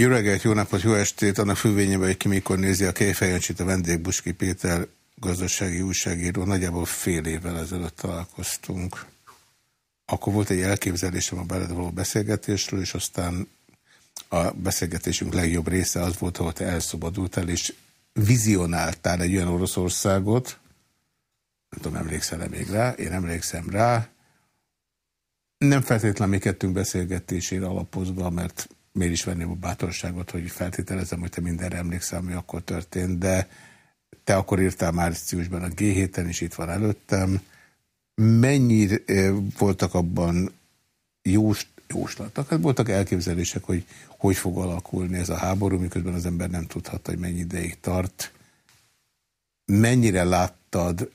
Jó reggelt, jó napot, jó estét! Annak fülvényében, hogy ki mikor nézi a Kejfejancsit, a vendég Buski Péter gazdasági újságíró. Nagyjából fél évvel ezelőtt találkoztunk. Akkor volt egy elképzelésem a beled való beszélgetésről, és aztán a beszélgetésünk legjobb része az volt, hogy te elszabadultál, és vizionáltál egy olyan Oroszországot, nem tudom, emlékszel-e még rá, én emlékszem rá, nem feltétlenül mi kettünk beszélgetésére alapozva, mert miért is venném a bátorságot, hogy feltételezem, hogy te mindenre emlékszel, ami akkor történt, de te akkor írtál márciusban a G7-en, és itt van előttem. Mennyire eh, voltak abban jós, jóslatok? Hát voltak elképzelések, hogy hogy fog alakulni ez a háború, miközben az ember nem tudhatta, hogy mennyi ideig tart. Mennyire láttad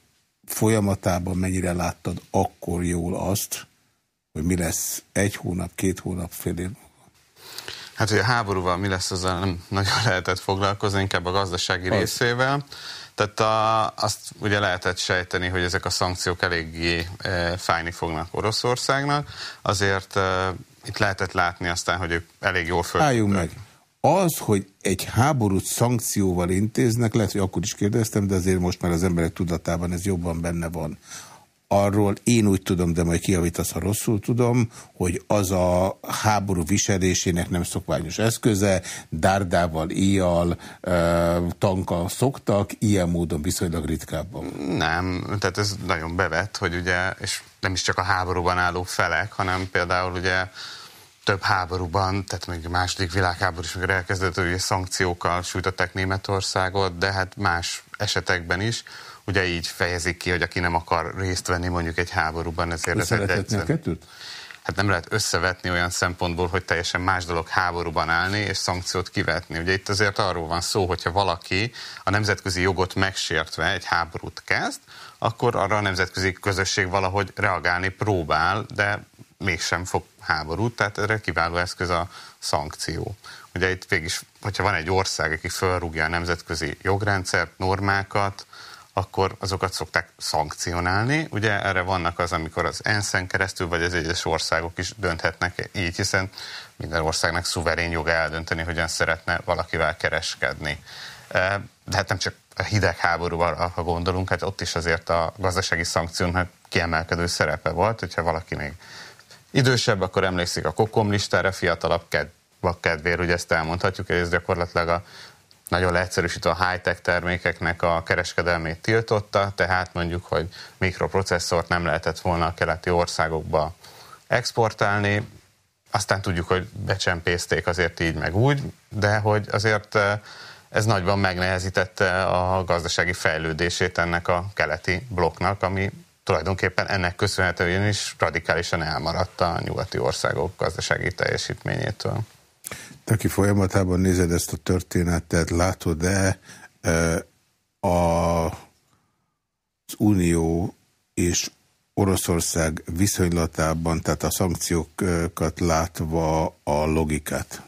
folyamatában, mennyire láttad akkor jól azt, hogy mi lesz egy hónap, két hónap, fél év Hát, hogy a háborúval mi lesz, azzal nem nagyon lehetett foglalkozni, inkább a gazdasági az. részével. Tehát a, azt ugye lehetett sejteni, hogy ezek a szankciók eléggé e, fájni fognak Oroszországnak, azért e, itt lehetett látni aztán, hogy ők elég jól föl... Álljunk meg! Az, hogy egy háborút szankcióval intéznek, lehet, hogy akkor is kérdeztem, de azért most már az emberek tudatában ez jobban benne van arról én úgy tudom, de majd kiavítasz, ha rosszul tudom, hogy az a háború viselésének nem szokványos eszköze, dárdával, íjjal, tankkal szoktak, ilyen módon viszonylag ritkábban. Nem, tehát ez nagyon bevett, hogy ugye, és nem is csak a háborúban álló felek, hanem például ugye több háborúban, tehát még a második világháború is, amikor elkezdett, hogy szankciókkal sújtották Németországot, de hát más esetekben is, ugye így fejezik ki, hogy aki nem akar részt venni mondjuk egy háborúban, ezért ez egy egyszerűen. Hát nem lehet összevetni olyan szempontból, hogy teljesen más dolog háborúban állni és szankciót kivetni. Ugye itt azért arról van szó, hogyha valaki a nemzetközi jogot megsértve egy háborút kezd, akkor arra a nemzetközi közösség valahogy reagálni próbál, de mégsem fog háborút, tehát erre kiváló eszköz a szankció. Ugye itt végig hogyha van egy ország, aki felrúgja a nemzetközi jogrendszert, normákat, akkor azokat szokták szankcionálni. Ugye erre vannak az, amikor az ENSZ-en keresztül, vagy az egyes országok is dönthetnek így, hiszen minden országnak szuverén joga eldönteni, hogyan szeretne valakivel kereskedni. De hát nem csak a hidegháborúval, ha gondolunk, hát ott is azért a gazdasági szankciónak kiemelkedő szerepe volt, hogyha valaki még idősebb, akkor emlékszik a kokom listára, fiatalabb kedvér, ugye ezt elmondhatjuk, hogy ez gyakorlatilag a nagyon leegyszerűsítve a high-tech termékeknek a kereskedelmét tiltotta, tehát mondjuk, hogy mikroprocesszort nem lehetett volna a keleti országokba exportálni, aztán tudjuk, hogy becsempészték azért így meg úgy, de hogy azért eh, ez nagyban megnehezítette a gazdasági fejlődését ennek a keleti blokknak, ami tulajdonképpen ennek köszönhetően is radikálisan elmaradt a nyugati országok gazdasági teljesítményétől. Te, aki folyamatában nézed ezt a történetet, látod-e e, az Unió és Oroszország viszonylatában, tehát a szankciókat látva a logikát?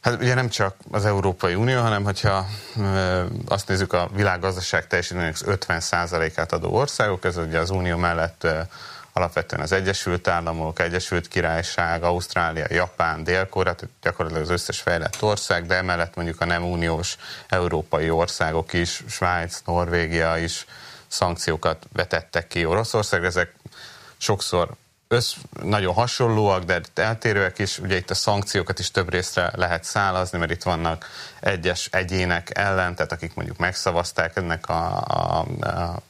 Hát ugye nem csak az Európai Unió, hanem hogyha e, azt nézzük a világgazdaság teljesítménynek 50%-át adó országok, ez ugye az Unió mellett e, alapvetően az Egyesült Államok, Egyesült Királyság, Ausztrália, Japán, Dél-Korea, tehát gyakorlatilag az összes fejlett ország, de emellett mondjuk a nem uniós európai országok is, Svájc, Norvégia is szankciókat vetettek ki Oroszország, ezek sokszor össz, nagyon hasonlóak, de eltérőek is. Ugye itt a szankciókat is több részre lehet szálazni, mert itt vannak egyes egyének ellen, tehát akik mondjuk megszavazták ennek a, a, a, a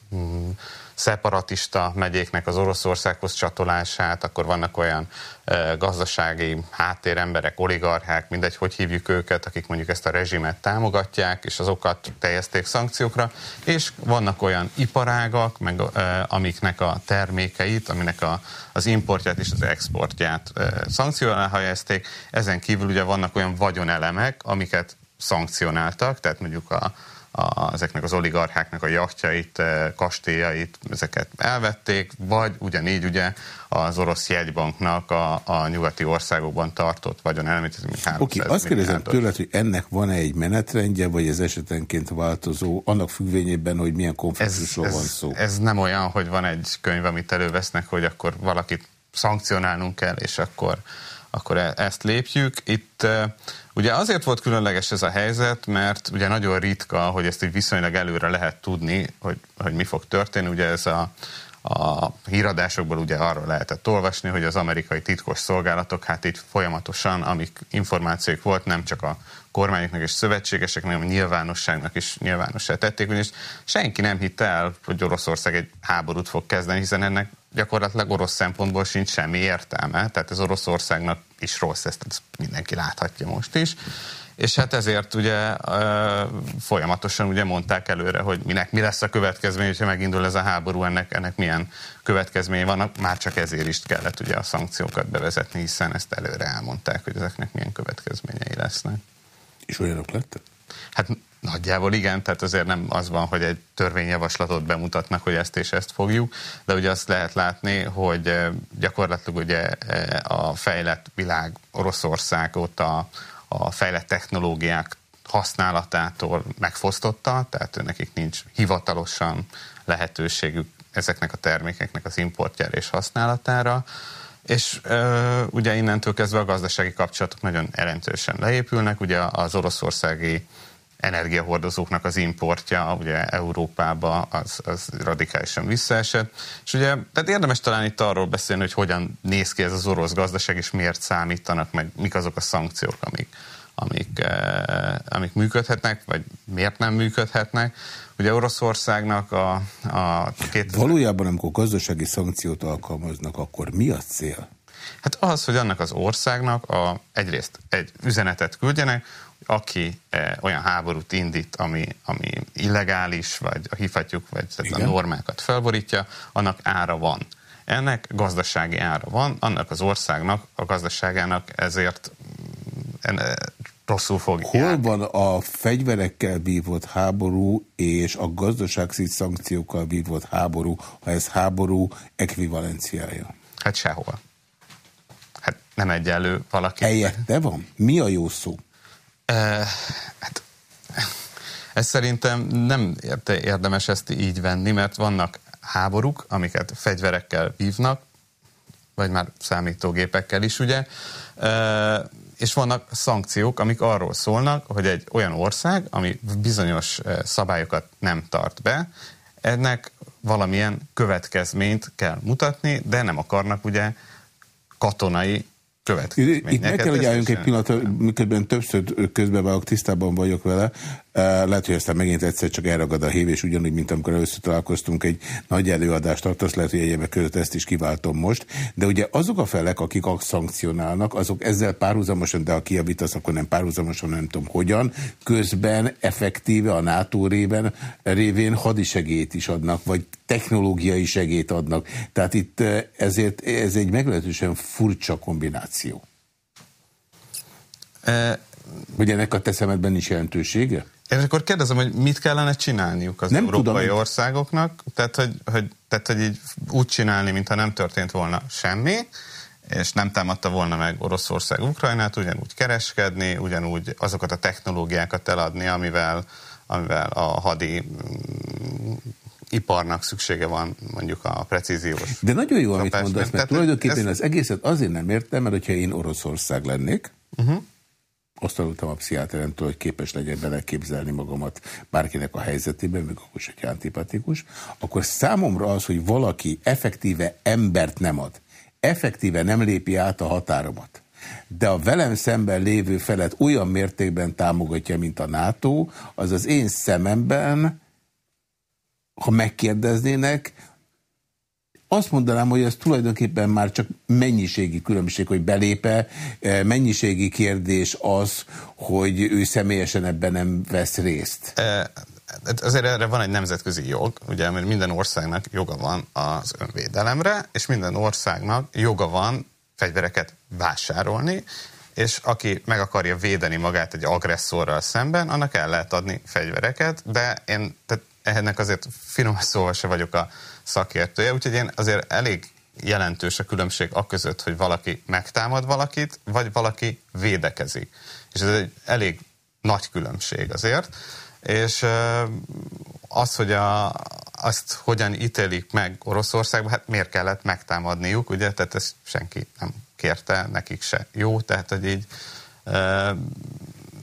szeparatista megyéknek az Oroszországhoz csatolását, akkor vannak olyan e, gazdasági háttéremberek, oligarchák, mindegy, hogy hívjuk őket, akik mondjuk ezt a rezsimet támogatják, és azokat teljezték szankciókra, és vannak olyan iparágak, meg, e, amiknek a termékeit, aminek a, az importját és az exportját e, szankció alá helyezték. Ezen kívül ugye vannak olyan vagyonelemek, amiket szankcionáltak, tehát mondjuk a, a, ezeknek az oligarcháknak a jachtjait, eh, kastélyait, ezeket elvették, vagy ugyanígy ugye az orosz jegybanknak a, a nyugati országokban tartott vagyon elmét, Oké, okay, azt kérdezem tőled, hogy ennek van-e egy menetrendje, vagy ez esetenként változó, annak függvényében, hogy milyen konfliktusról van szó? Ez nem olyan, hogy van egy könyv, amit elővesznek, hogy akkor valakit szankcionálnunk kell, és akkor akkor e- ezt lépjük. Itt ugye azért volt különleges ez a helyzet, mert ugye nagyon ritka, hogy ezt így viszonylag előre lehet tudni, hogy, hogy mi fog történni. Ugye ez a, a híradásokból ugye arról lehetett olvasni, hogy az amerikai titkos szolgálatok hát itt folyamatosan, amik információk volt, nem csak a kormányoknak és szövetségeseknek, a nyilvánosságnak is nyilvánossá tették, ugyanis senki nem hitte el, hogy Oroszország egy háborút fog kezdeni, hiszen ennek gyakorlatilag orosz szempontból sincs semmi értelme, tehát ez Oroszországnak is rossz, ezt, ezt mindenki láthatja most is. És hát ezért ugye folyamatosan ugye mondták előre, hogy minek mi lesz a következmény, hogyha megindul ez a háború, ennek, ennek milyen következménye vannak, már csak ezért is kellett ugye a szankciókat bevezetni, hiszen ezt előre elmondták, hogy ezeknek milyen következményei lesznek. És olyanok lettek? Hát nagyjából igen, tehát azért nem az van, hogy egy törvényjavaslatot bemutatnak, hogy ezt és ezt fogjuk, de ugye azt lehet látni, hogy gyakorlatilag ugye a fejlett világ Oroszországot a, a fejlett technológiák használatától megfosztotta, tehát nekik nincs hivatalosan lehetőségük ezeknek a termékeknek az importjára és használatára, és ö, ugye innentől kezdve a gazdasági kapcsolatok nagyon jelentősen leépülnek, ugye az oroszországi energiahordozóknak az importja ugye Európába az, az radikálisan visszaesett. És ugye, tehát érdemes talán itt arról beszélni, hogy hogyan néz ki ez az orosz gazdaság, és miért számítanak, meg mik azok a szankciók, amik, amik, eh, amik működhetnek, vagy miért nem működhetnek. Ugye Oroszországnak a, a két... Valójában, amikor gazdasági szankciót alkalmaznak, akkor mi a cél? Hát az, hogy annak az országnak a, egyrészt egy üzenetet küldjenek, aki e, olyan háborút indít, ami, ami illegális, vagy a hifatjuk, vagy a normákat felborítja, annak ára van. Ennek gazdasági ára van, annak az országnak, a gazdaságának ezért rosszul fog Hol járni. van a fegyverekkel vívott háború és a gazdasági szankciókkal vívott háború, ha ez háború ekvivalenciája? Hát sehol. Hát nem egyenlő valaki. Helyette van? Mi a jó szó? hát, ez szerintem nem érdemes ezt így venni, mert vannak háborúk, amiket fegyverekkel vívnak, vagy már számítógépekkel is, ugye, és vannak szankciók, amik arról szólnak, hogy egy olyan ország, ami bizonyos szabályokat nem tart be, ennek valamilyen következményt kell mutatni, de nem akarnak ugye katonai itt meg kell, hogy álljunk egy pillanat, miközben többször közbevágok, tisztában vagyok vele. Lehet, hogy aztán megint egyszer csak elragad a hív, és ugyanúgy, mint amikor először találkoztunk, egy nagy előadást tartasz, lehet, hogy egyébek között ezt is kiváltom most. De ugye azok a felek, akik szankcionálnak, azok ezzel párhuzamosan, de ha kiavítasz, akkor nem párhuzamosan, nem tudom hogyan, közben effektíve a NATO réven, révén hadisegélyt is adnak, vagy technológiai segélyt adnak. Tehát itt ezért ez egy meglehetősen furcsa kombináció. E hogy ennek a te szemedben is jelentősége? És akkor kérdezem, hogy mit kellene csinálniuk az nem európai tudom. országoknak, tehát hogy, hogy, tehát, hogy így úgy csinálni, mintha nem történt volna semmi, és nem támadta volna meg Oroszország Ukrajnát, ugyanúgy kereskedni, ugyanúgy azokat a technológiákat eladni, amivel, amivel a hadi mm, iparnak szüksége van mondjuk a precíziós. De nagyon jó, amit mondasz, mert tulajdonképpen ez... az egészet azért nem értem, mert hogyha én Oroszország lennék, uh -huh azt tanultam a pszichiáteremtől, hogy képes legyen beleképzelni magamat bárkinek a helyzetében, még akkor is, antipatikus, akkor számomra az, hogy valaki effektíve embert nem ad, effektíve nem lépi át a határomat, de a velem szemben lévő felet olyan mértékben támogatja, mint a NATO, az az én szememben, ha megkérdeznének, azt mondanám, hogy ez tulajdonképpen már csak mennyiségi különbség, hogy belépe, eh, mennyiségi kérdés az, hogy ő személyesen ebben nem vesz részt. E azért erre van egy nemzetközi jog, ugye, mert minden országnak joga van az önvédelemre, és minden országnak joga van fegyvereket vásárolni, és aki meg akarja védeni magát egy agresszorral szemben, annak el lehet adni fegyvereket, de én tehát ennek azért finom szóval se vagyok a szakértője, úgyhogy én azért elég jelentős a különbség a között, hogy valaki megtámad valakit, vagy valaki védekezik. És ez egy elég nagy különbség azért. És az, hogy a, azt hogyan ítélik meg Oroszországban, hát miért kellett megtámadniuk, ugye? Tehát ezt senki nem kérte, nekik se jó, tehát hogy így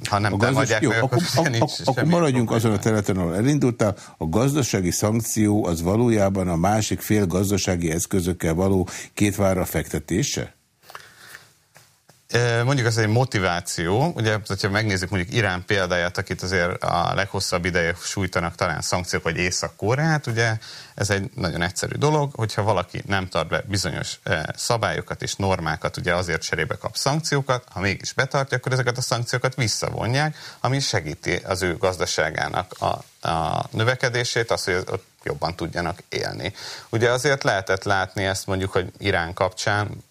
ha nem a gazdas... jó, meg, akkor, akkor, akkor, akkor maradjunk azon a területen, ahol elindultál. A gazdasági szankció az valójában a másik fél gazdasági eszközökkel való kétvára fektetése? Mondjuk az egy motiváció, ugye, hogyha megnézzük mondjuk Irán példáját, akit azért a leghosszabb ideje sújtanak talán szankciók, vagy Észak-Koreát, ugye ez egy nagyon egyszerű dolog, hogyha valaki nem tart be bizonyos szabályokat és normákat, ugye azért cserébe kap szankciókat, ha mégis betartja, akkor ezeket a szankciókat visszavonják, ami segíti az ő gazdaságának a, a növekedését, az, hogy ott jobban tudjanak élni. Ugye azért lehetett látni ezt mondjuk, hogy Irán kapcsán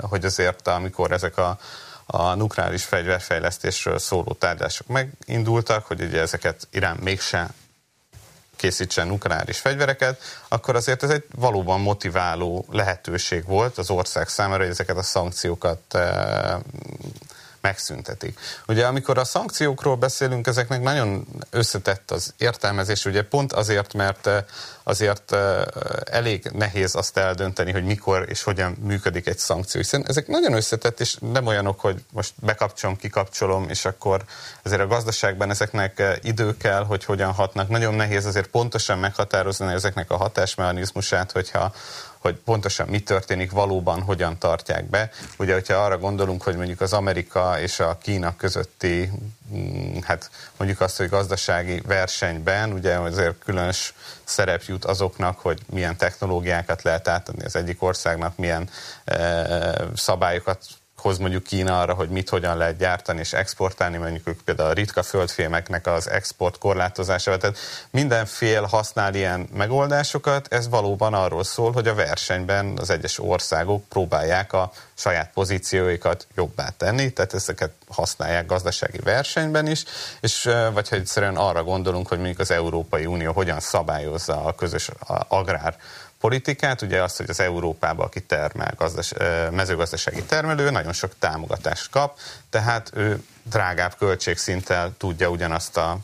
hogy azért amikor ezek a, a nukleáris fegyverfejlesztésről szóló tárgyások megindultak, hogy ugye ezeket Irán mégse készítsen nukleáris fegyvereket, akkor azért ez egy valóban motiváló lehetőség volt az ország számára, hogy ezeket a szankciókat eh, megszüntetik. Ugye amikor a szankciókról beszélünk, ezeknek nagyon összetett az értelmezés, ugye pont azért, mert eh, azért eh, elég nehéz azt eldönteni, hogy mikor és hogyan működik egy szankció, hiszen ezek nagyon összetett, és nem olyanok, hogy most bekapcsolom, kikapcsolom, és akkor azért a gazdaságban ezeknek eh, idő kell, hogy hogyan hatnak. Nagyon nehéz azért pontosan meghatározni ezeknek a hatásmechanizmusát, hogyha hogy pontosan mi történik, valóban hogyan tartják be. Ugye, hogyha arra gondolunk, hogy mondjuk az Amerika és a Kína közötti, mm, hát mondjuk azt, hogy gazdasági versenyben, ugye azért különös szerep jut azoknak, hogy milyen technológiákat lehet átadni az egyik országnak, milyen e, szabályokat hoz mondjuk Kína arra, hogy mit hogyan lehet gyártani és exportálni, mondjuk ők például a ritka földfémeknek az export korlátozásával. Tehát minden fél használ ilyen megoldásokat, ez valóban arról szól, hogy a versenyben az egyes országok próbálják a saját pozícióikat jobbá tenni, tehát ezeket használják gazdasági versenyben is, és vagy ha egyszerűen arra gondolunk, hogy mondjuk az Európai Unió hogyan szabályozza a közös agrár politikát, ugye azt, hogy az Európában, aki termel gazdas, mezőgazdasági termelő, nagyon sok támogatást kap, tehát ő drágább költségszinttel tudja ugyanazt a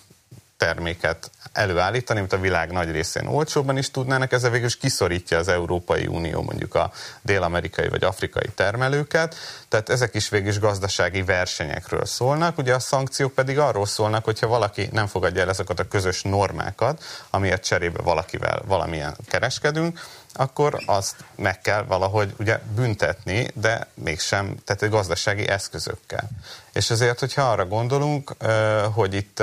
terméket előállítani, mint a világ nagy részén olcsóbban is tudnának, ezzel végül is kiszorítja az Európai Unió mondjuk a dél-amerikai vagy afrikai termelőket, tehát ezek is végül is gazdasági versenyekről szólnak, ugye a szankciók pedig arról szólnak, hogyha valaki nem fogadja el ezeket a közös normákat, amiért cserébe valakivel valamilyen kereskedünk, akkor azt meg kell valahogy ugye büntetni, de mégsem, tehát gazdasági eszközökkel. És ezért, hogyha arra gondolunk, hogy itt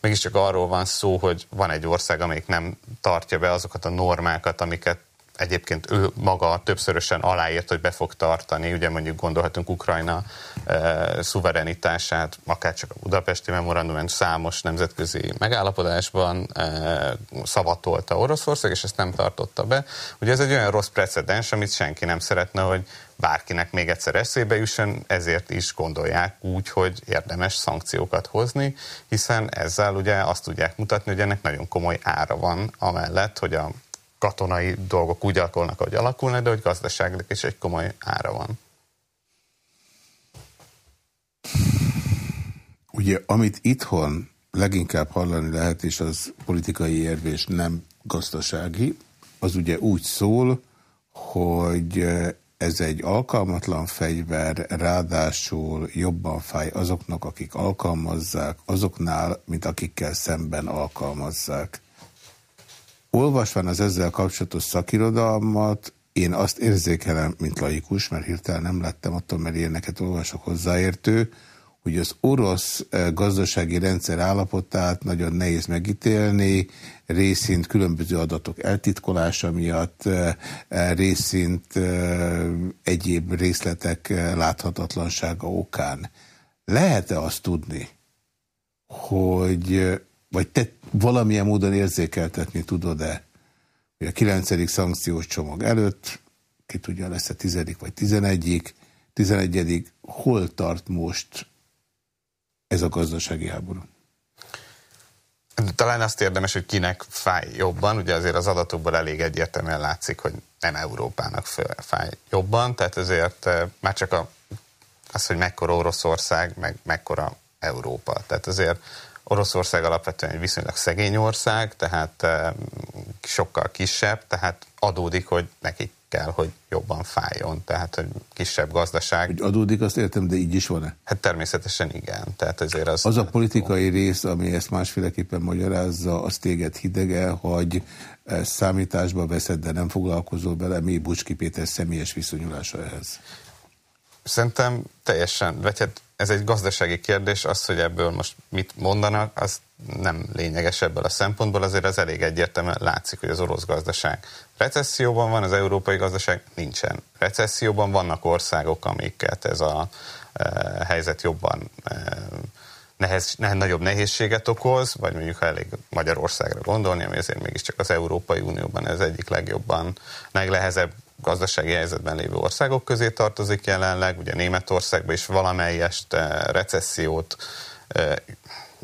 mégiscsak arról van szó, hogy van egy ország, amelyik nem tartja be azokat a normákat, amiket egyébként ő maga többszörösen aláírt, hogy be fog tartani, ugye mondjuk gondolhatunk Ukrajna e, szuverenitását, akár csak a budapesti memorandumban számos nemzetközi megállapodásban e, szavatolta Oroszország, és ezt nem tartotta be. Ugye ez egy olyan rossz precedens, amit senki nem szeretne, hogy bárkinek még egyszer eszébe jusson, ezért is gondolják úgy, hogy érdemes szankciókat hozni, hiszen ezzel ugye azt tudják mutatni, hogy ennek nagyon komoly ára van amellett, hogy a katonai dolgok úgy alakulnak, ahogy alakulnak, de hogy gazdaságnak is egy komoly ára van. Ugye, amit itthon leginkább hallani lehet, és az politikai érvés nem gazdasági, az ugye úgy szól, hogy ez egy alkalmatlan fegyver, ráadásul jobban fáj azoknak, akik alkalmazzák, azoknál, mint akikkel szemben alkalmazzák. Olvasván az ezzel kapcsolatos szakirodalmat, én azt érzékelem, mint laikus, mert hirtelen nem lettem attól, mert ilyeneket olvasok hozzáértő, hogy az orosz eh, gazdasági rendszer állapotát nagyon nehéz megítélni, részint különböző adatok eltitkolása miatt, eh, eh, részint egyéb részletek láthatatlansága okán. Lehet-e azt tudni, hogy vagy te valamilyen módon érzékeltetni tudod-e, hogy a kilencedik szankciós csomag előtt, ki tudja, lesz a tizedik vagy tizenegyik, tizenegyedik, hol tart most ez a gazdasági háború? Talán azt érdemes, hogy kinek fáj jobban, ugye azért az adatokból elég egyértelműen látszik, hogy nem Európának fáj jobban, tehát ezért eh, már csak az, hogy mekkora Oroszország, meg mekkora Európa. Tehát azért Oroszország alapvetően egy viszonylag szegény ország, tehát sokkal kisebb, tehát adódik, hogy neki kell, hogy jobban fájjon, tehát hogy kisebb gazdaság. Hogy adódik, azt értem, de így is van-e? Hát természetesen igen. Tehát ezért az, az a politikai rész, ami ezt másféleképpen magyarázza, az téged hidege, hogy e, számításba veszed, de nem foglalkozol bele, mi Bucski Péter személyes viszonyulása ehhez? Szerintem teljesen, vagy hát ez egy gazdasági kérdés, az, hogy ebből most mit mondanak, az nem lényeges ebből a szempontból, azért az elég egyértelműen látszik, hogy az orosz gazdaság recesszióban van, az európai gazdaság nincsen. Recesszióban vannak országok, amiket ez a e, helyzet jobban e, nehez, ne, nagyobb nehézséget okoz, vagy mondjuk ha elég Magyarországra gondolni, ami azért mégiscsak az Európai Unióban ez egyik legjobban, legnehezebb gazdasági helyzetben lévő országok közé tartozik jelenleg, ugye Németországban is valamelyest eh, recessziót eh,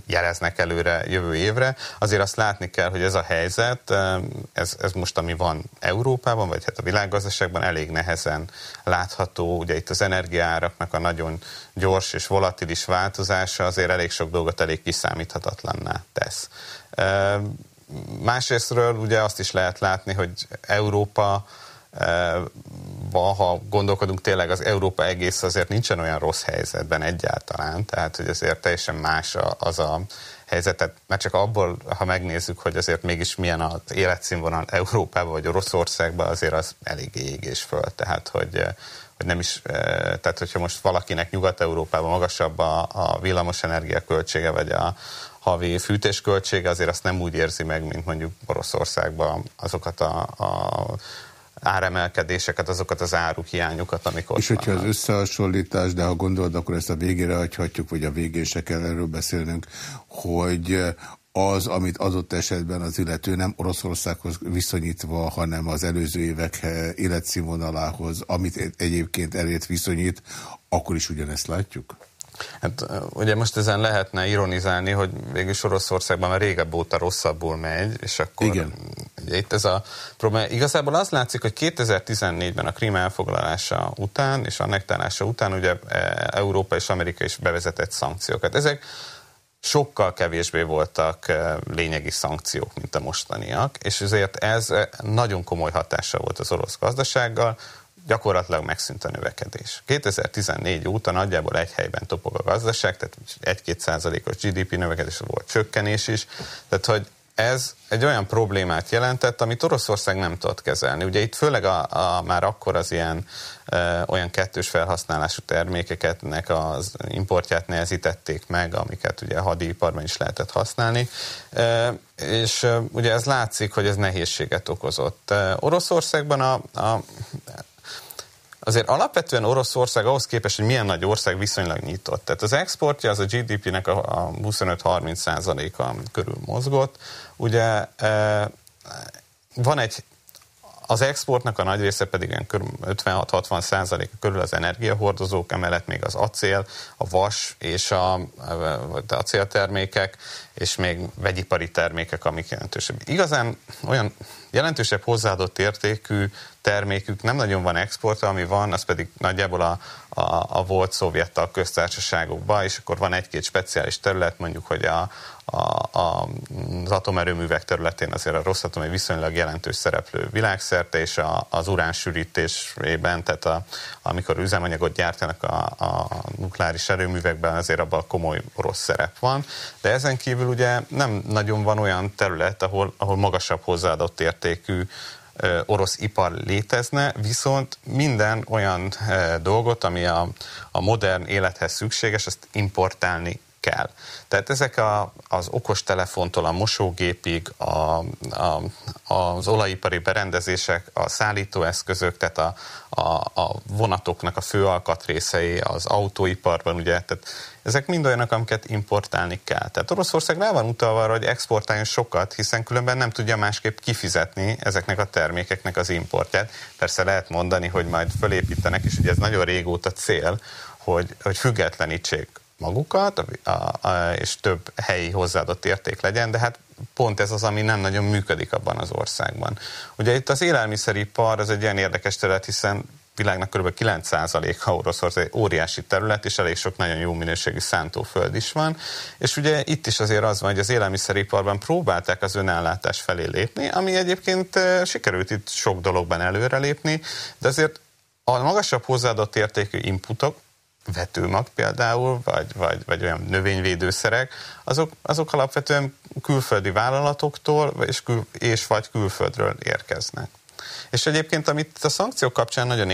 jeleznek előre jövő évre. Azért azt látni kell, hogy ez a helyzet, eh, ez, ez most ami van Európában, vagy hát a világgazdaságban elég nehezen látható. Ugye itt az energiáraknak a nagyon gyors és volatilis változása azért elég sok dolgot elég kiszámíthatatlanná tesz. Másrésztről ugye azt is lehet látni, hogy Európa ha gondolkodunk tényleg, az Európa egész azért nincsen olyan rossz helyzetben egyáltalán, tehát hogy azért teljesen más az a helyzetet, mert csak abból, ha megnézzük, hogy azért mégis milyen az életszínvonal Európában vagy Oroszországban, azért az elég ég és föl, tehát hogy, hogy nem is, tehát hogyha most valakinek Nyugat-Európában magasabb a, a villamosenergia költsége, vagy a, havi fűtésköltsége, azért azt nem úgy érzi meg, mint mondjuk Oroszországban azokat a, a áremelkedéseket, azokat az áruhiányokat, amikor... És hogyha az összehasonlítás, de ha gondolod, akkor ezt a végére hagyhatjuk, vagy a végén se kell erről beszélnünk, hogy az, amit adott esetben az illető nem Oroszországhoz viszonyítva, hanem az előző évek életszínvonalához, amit egyébként elért viszonyít, akkor is ugyanezt látjuk? Hát ugye most ezen lehetne ironizálni, hogy végül Oroszországban már régebb óta rosszabbul megy, és akkor Igen. Ugye itt ez a probléma. Igazából az látszik, hogy 2014-ben a Krím elfoglalása után és annektálása után ugye e, Európa és Amerika is bevezetett szankciókat. Ezek sokkal kevésbé voltak e, lényegi szankciók, mint a mostaniak, és ezért ez e, nagyon komoly hatása volt az orosz gazdasággal, gyakorlatilag megszűnt a növekedés. 2014 óta nagyjából egy helyben topog a gazdaság, tehát 1-2 százalékos GDP növekedés volt csökkenés is, tehát hogy ez egy olyan problémát jelentett, amit Oroszország nem tudott kezelni. Ugye itt főleg a, a, már akkor az ilyen e, olyan kettős felhasználású termékeknek az importját nehezítették meg, amiket ugye a hadiiparban is lehetett használni, e, és e, ugye ez látszik, hogy ez nehézséget okozott. E, Oroszországban a, a Azért alapvetően Oroszország ahhoz képest, hogy milyen nagy ország viszonylag nyitott. Tehát az exportja az a GDP-nek a 25-30 százaléka körül mozgott. Ugye e, van egy az exportnak a nagy része pedig ilyen 56-60 százaléka körül az energiahordozók, emellett még az acél, a vas és a, a acéltermékek, és még vegyipari termékek, amik jelentősebb. Igazán olyan jelentősebb hozzáadott értékű termékük nem nagyon van exportra, ami van, az pedig nagyjából a, a, a volt szovjet köztársaságokba, és akkor van egy-két speciális terület, mondjuk, hogy a, a, a, az atomerőművek területén azért a Rosszatom egy viszonylag jelentős szereplő világszerte, és a, az uránsűrítésében, tehát a, amikor üzemanyagot gyártanak a, a nukleáris erőművekben, azért abban komoly orosz szerep van. De ezen kívül ugye nem nagyon van olyan terület, ahol, ahol magasabb hozzáadott értékű orosz ipar létezne, viszont minden olyan dolgot, ami a, a modern élethez szükséges, azt importálni kell. Tehát ezek a, az okostelefontól a mosógépig, a, a, az olajipari berendezések, a szállítóeszközök, tehát a, a, a vonatoknak a fő alkatrészei, az autóiparban, ugye, tehát ezek mind olyanok, amiket importálni kell. Tehát Oroszország rá van utalva arra, hogy exportáljon sokat, hiszen különben nem tudja másképp kifizetni ezeknek a termékeknek az importját. Persze lehet mondani, hogy majd fölépítenek, és ugye ez nagyon régóta cél, hogy, hogy függetlenítsék magukat, a, a, és több helyi hozzáadott érték legyen, de hát pont ez az, ami nem nagyon működik abban az országban. Ugye itt az élelmiszeripar az egy ilyen érdekes terület, hiszen világnak kb. 9%-a Oroszország óriási terület, és elég sok nagyon jó minőségű szántóföld is van. És ugye itt is azért az van, hogy az élelmiszeriparban próbálták az önállátás felé lépni, ami egyébként sikerült itt sok dologban előrelépni, de azért a magasabb hozzáadott értékű inputok, vetőmag például, vagy, vagy, vagy olyan növényvédőszerek, azok, azok alapvetően külföldi vállalatoktól és, kül, és vagy külföldről érkeznek. És egyébként, amit a szankciók kapcsán nagyon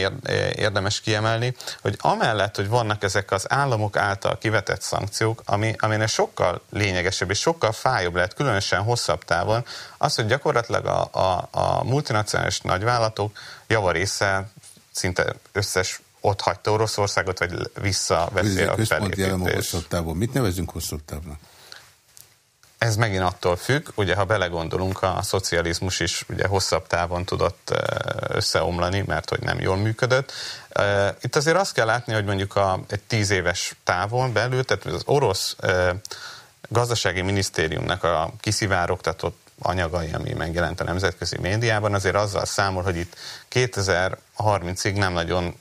érdemes kiemelni, hogy amellett, hogy vannak ezek az államok által kivetett szankciók, ami, aminek sokkal lényegesebb és sokkal fájóbb lehet, különösen hosszabb távon, az, hogy gyakorlatilag a, a, a multinacionális nagyvállalatok javarésze szinte összes ott hagyta Oroszországot, vagy visszaveszi a felépítést. Mit nevezünk hosszabb távnak? Ez megint attól függ, ugye ha belegondolunk, a szocializmus is ugye hosszabb távon tudott összeomlani, mert hogy nem jól működött. Itt azért azt kell látni, hogy mondjuk a, egy tíz éves távon belül, tehát az orosz gazdasági minisztériumnak a kiszivárogtatott anyagai, ami megjelent a nemzetközi médiában, azért azzal számol, hogy itt 2030-ig nem nagyon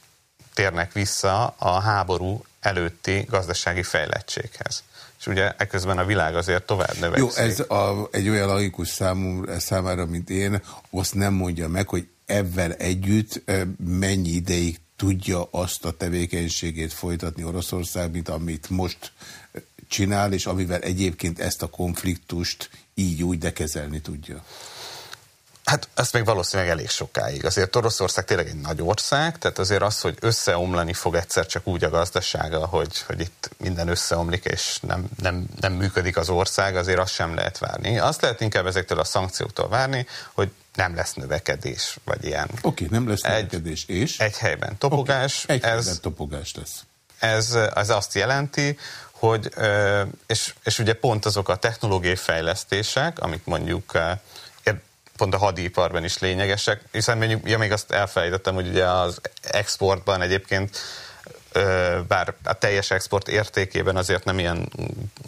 térnek vissza a háború előtti gazdasági fejlettséghez. Ugye ekközben a világ azért tovább növekszik. Jó, ez a, egy olyan logikus számú, számára, mint én, azt nem mondja meg, hogy ebben együtt mennyi ideig tudja azt a tevékenységét folytatni Oroszország, mint amit most csinál, és amivel egyébként ezt a konfliktust így úgy dekezelni tudja. Hát ezt még valószínűleg elég sokáig. Azért Oroszország tényleg egy nagy ország, tehát azért az, hogy összeomlani fog egyszer csak úgy a gazdasága, hogy, hogy itt minden összeomlik, és nem, nem, nem működik az ország, azért azt sem lehet várni. Azt lehet inkább ezektől a szankcióktól várni, hogy nem lesz növekedés, vagy ilyen. Oké, okay, nem lesz növekedés, egy, és? Egy helyben topogás. Okay, egy ez, helyben topogás lesz. Ez, ez azt jelenti, hogy, és, és ugye pont azok a technológiai fejlesztések, amik mondjuk pont a hadiparban is lényegesek, hiszen mondjuk, ja, még azt elfelejtettem, hogy ugye az exportban egyébként bár a teljes export értékében azért nem ilyen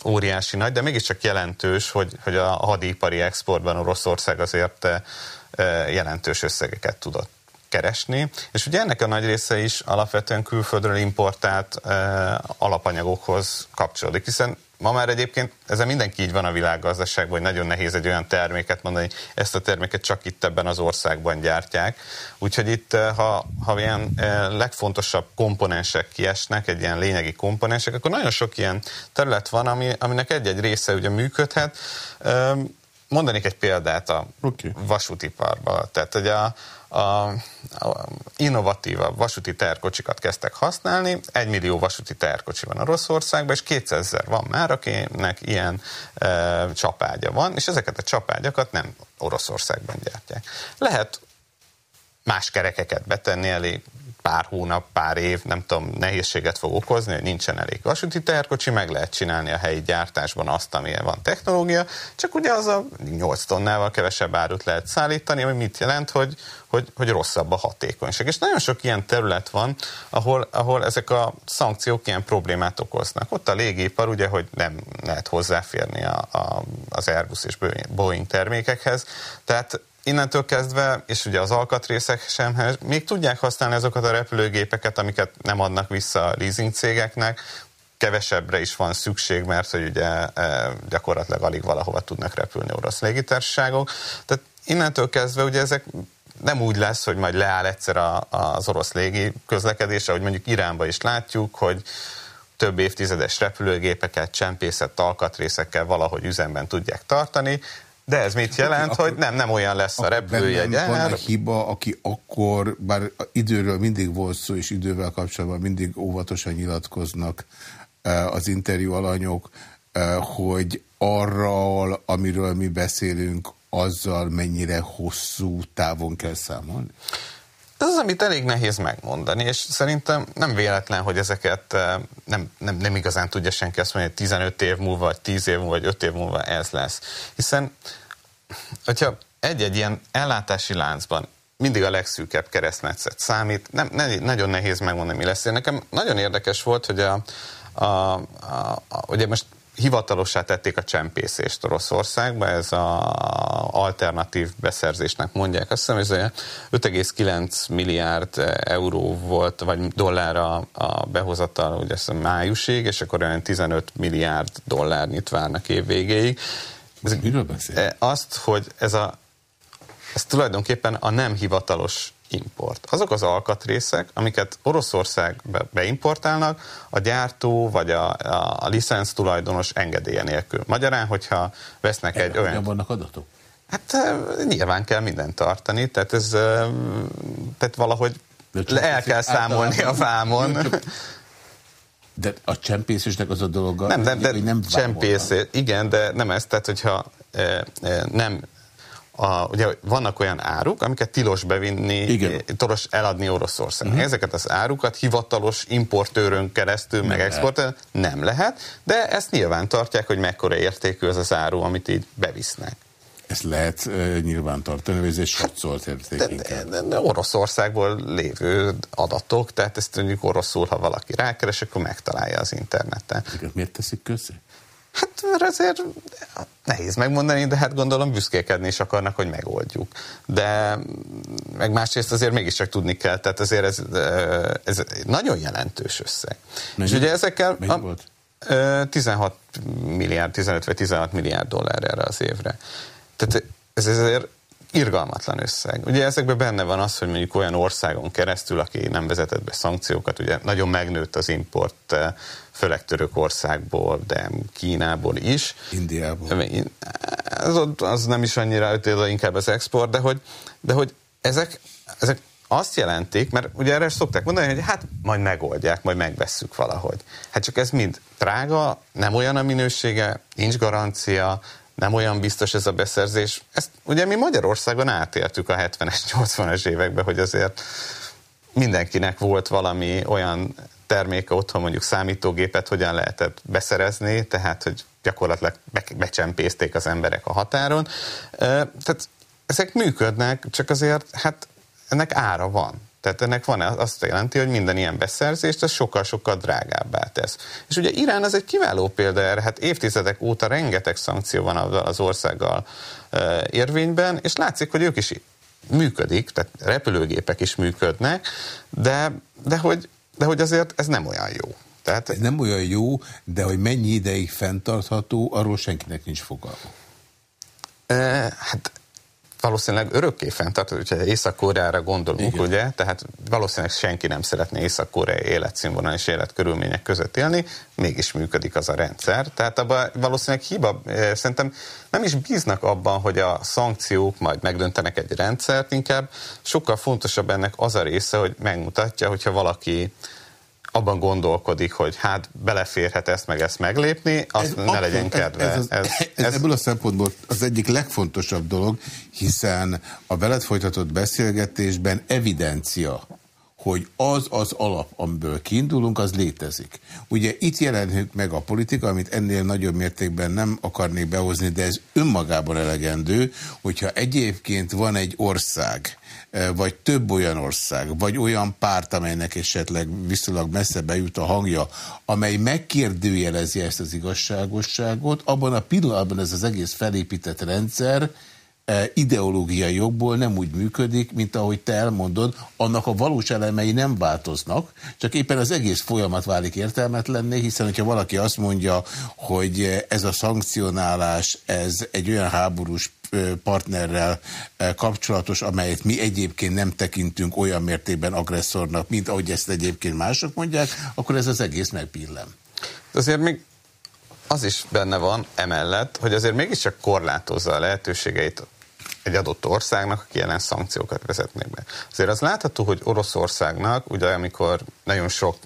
óriási nagy, de mégiscsak jelentős, hogy, hogy a hadipari exportban Oroszország azért jelentős összegeket tudott keresni, és ugye ennek a nagy része is alapvetően külföldről importált alapanyagokhoz kapcsolódik, hiszen Ma már egyébként ezzel mindenki így van a világgazdaságban, hogy nagyon nehéz egy olyan terméket mondani, hogy ezt a terméket csak itt ebben az országban gyártják. Úgyhogy itt, ha, ha ilyen legfontosabb komponensek kiesnek, egy ilyen lényegi komponensek, akkor nagyon sok ilyen terület van, ami, aminek egy-egy része ugye működhet. Mondanék egy példát a okay. vasútiparban. Tehát, hogy a, a, a innovatívabb vasúti terkocsikat kezdtek használni. Egy millió vasúti terkocsi van Oroszországban, és 200 ezer van már, akinek ilyen e, csapágya van, és ezeket a csapágyakat nem Oroszországban gyártják. Lehet más kerekeket betenni elé, pár hónap, pár év, nem tudom, nehézséget fog okozni, hogy nincsen elég vasúti terkocsi, meg lehet csinálni a helyi gyártásban azt, amilyen van technológia, csak ugye az a 8 tonnával kevesebb árut lehet szállítani, ami mit jelent, hogy, hogy, hogy rosszabb a hatékonyság. És nagyon sok ilyen terület van, ahol, ahol ezek a szankciók ilyen problémát okoznak. Ott a légipar ugye, hogy nem lehet hozzáférni a, a, az Airbus és Boeing termékekhez, tehát innentől kezdve, és ugye az alkatrészek sem, még tudják használni azokat a repülőgépeket, amiket nem adnak vissza a leasing cégeknek, kevesebbre is van szükség, mert hogy ugye e, gyakorlatilag alig valahova tudnak repülni orosz légitársaságok. Tehát innentől kezdve ugye ezek nem úgy lesz, hogy majd leáll egyszer a, az orosz légi közlekedése, hogy mondjuk Iránba is látjuk, hogy több évtizedes repülőgépeket csempészett alkatrészekkel valahogy üzemben tudják tartani, de ez mit jelent, akkor, hogy nem, nem olyan lesz a repülőjegy. Van egy hiba, aki akkor, bár időről mindig volt szó, és idővel kapcsolatban mindig óvatosan nyilatkoznak az interjú alanyok, hogy arra, amiről mi beszélünk, azzal mennyire hosszú távon kell számolni? Ez az, amit elég nehéz megmondani, és szerintem nem véletlen, hogy ezeket nem, nem, nem igazán tudja senki azt mondani, hogy 15 év múlva, vagy 10 év múlva, vagy 5 év múlva ez lesz. Hiszen, hogyha egy-egy ilyen ellátási láncban mindig a legszűkebb keresztmetszet számít, nem, ne, nagyon nehéz megmondani, mi lesz. Nekem nagyon érdekes volt, hogy a, a, a, a, ugye most hivatalosá tették a csempészést Oroszországba, ez a alternatív beszerzésnek mondják. Azt hiszem, ez 5,9 milliárd euró volt, vagy dollár a, a behozatal, ugye ezt májusig, és akkor olyan 15 milliárd dollárnyit várnak év végéig. Ez, Miről beszél? Azt, hogy ez a ez tulajdonképpen a nem hivatalos import. Azok az alkatrészek, amiket Oroszország beimportálnak, a gyártó vagy a, a, a licensz tulajdonos engedélye nélkül. Magyarán, hogyha vesznek egy olyan... olyan... vannak adatok? Hát nyilván kell mindent tartani, tehát ez tehát valahogy el kell számolni a vámon. De a csempészésnek az a dolga, nem, de, de hogy nem csempész, igen, de nem ez, tehát hogyha e, e, nem a, ugye vannak olyan áruk, amiket tilos bevinni, Igen. tilos eladni Oroszországnak. Uh-huh. Ezeket az árukat hivatalos importőrön keresztül, nem meg exportőrön nem lehet, de ezt nyilván tartják, hogy mekkora értékű az az áru, amit így bevisznek. Ezt lehet uh, nyilván tartani, vagy ez egy satszolt érték de, de, de, de Oroszországból lévő adatok, tehát ezt mondjuk oroszul, ha valaki rákeres, akkor megtalálja az interneten. Ezeket miért teszik közé? Hát azért nehéz megmondani, de hát gondolom büszkékedni is akarnak, hogy megoldjuk. De meg másrészt azért mégiscsak tudni kell, tehát azért ez, ez nagyon jelentős összeg. Mennyi? És ugye ezekkel... Mennyi a, volt? 16 milliárd, 15 vagy 16 milliárd dollár erre az évre. Tehát ez azért irgalmatlan összeg. Ugye ezekben benne van az, hogy mondjuk olyan országon keresztül, aki nem vezetett be szankciókat, ugye nagyon megnőtt az import, eh, főleg Törökországból, de Kínából is. Indiából. Az, az nem is annyira, inkább az export, de hogy, de hogy ezek, ezek azt jelentik, mert ugye erre szokták mondani, hogy hát majd megoldják, majd megvesszük valahogy. Hát csak ez mind drága, nem olyan a minősége, nincs garancia, nem olyan biztos ez a beszerzés. Ezt ugye mi Magyarországon átéltük a 70-es, 80-es években, hogy azért mindenkinek volt valami olyan terméke otthon, mondjuk számítógépet hogyan lehetett beszerezni, tehát hogy gyakorlatilag be, becsempészték az emberek a határon. Tehát ezek működnek, csak azért hát ennek ára van. Tehát ennek van, azt jelenti, hogy minden ilyen beszerzést ez sokkal-sokkal drágábbá tesz. És ugye Irán az egy kiváló példa erre, hát évtizedek óta rengeteg szankció van az országgal érvényben, és látszik, hogy ők is működik, tehát repülőgépek is működnek, de, de, hogy, de hogy azért ez nem olyan jó. Tehát, ez nem olyan jó, de hogy mennyi ideig fenntartható, arról senkinek nincs fogalma. Hát valószínűleg örökké fenntart, hogyha Észak-Koreára gondolunk, Igen. ugye, tehát valószínűleg senki nem szeretné Észak-Korea életszínvonal és életkörülmények között élni, mégis működik az a rendszer. Tehát abban valószínűleg hiba, eh, szerintem nem is bíznak abban, hogy a szankciók majd megdöntenek egy rendszert, inkább sokkal fontosabb ennek az a része, hogy megmutatja, hogyha valaki abban gondolkodik, hogy hát beleférhet ezt meg ezt meglépni, azt ez ne abszolút, legyen kedve. Ez, ez, ez, ez, ez ebből a szempontból az egyik legfontosabb dolog, hiszen a veled folytatott beszélgetésben evidencia, hogy az az alap, amiből kiindulunk, az létezik. Ugye itt jelenik meg a politika, amit ennél nagyobb mértékben nem akarnék behozni, de ez önmagában elegendő, hogyha egyébként van egy ország, vagy több olyan ország, vagy olyan párt, amelynek esetleg viszonylag messze bejut a hangja, amely megkérdőjelezi ezt az igazságosságot, abban a pillanatban ez az egész felépített rendszer ideológiai jogból nem úgy működik, mint ahogy te elmondod, annak a valós elemei nem változnak, csak éppen az egész folyamat válik értelmetlenné, hiszen hogyha valaki azt mondja, hogy ez a szankcionálás, ez egy olyan háborús partnerrel kapcsolatos, amelyet mi egyébként nem tekintünk olyan mértékben agresszornak, mint ahogy ezt egyébként mások mondják, akkor ez az egész megpillem. Azért még az is benne van emellett, hogy azért mégiscsak korlátozza a lehetőségeit egy adott országnak, aki jelen szankciókat vezetnek be. Azért az látható, hogy Oroszországnak, ugye amikor nagyon sok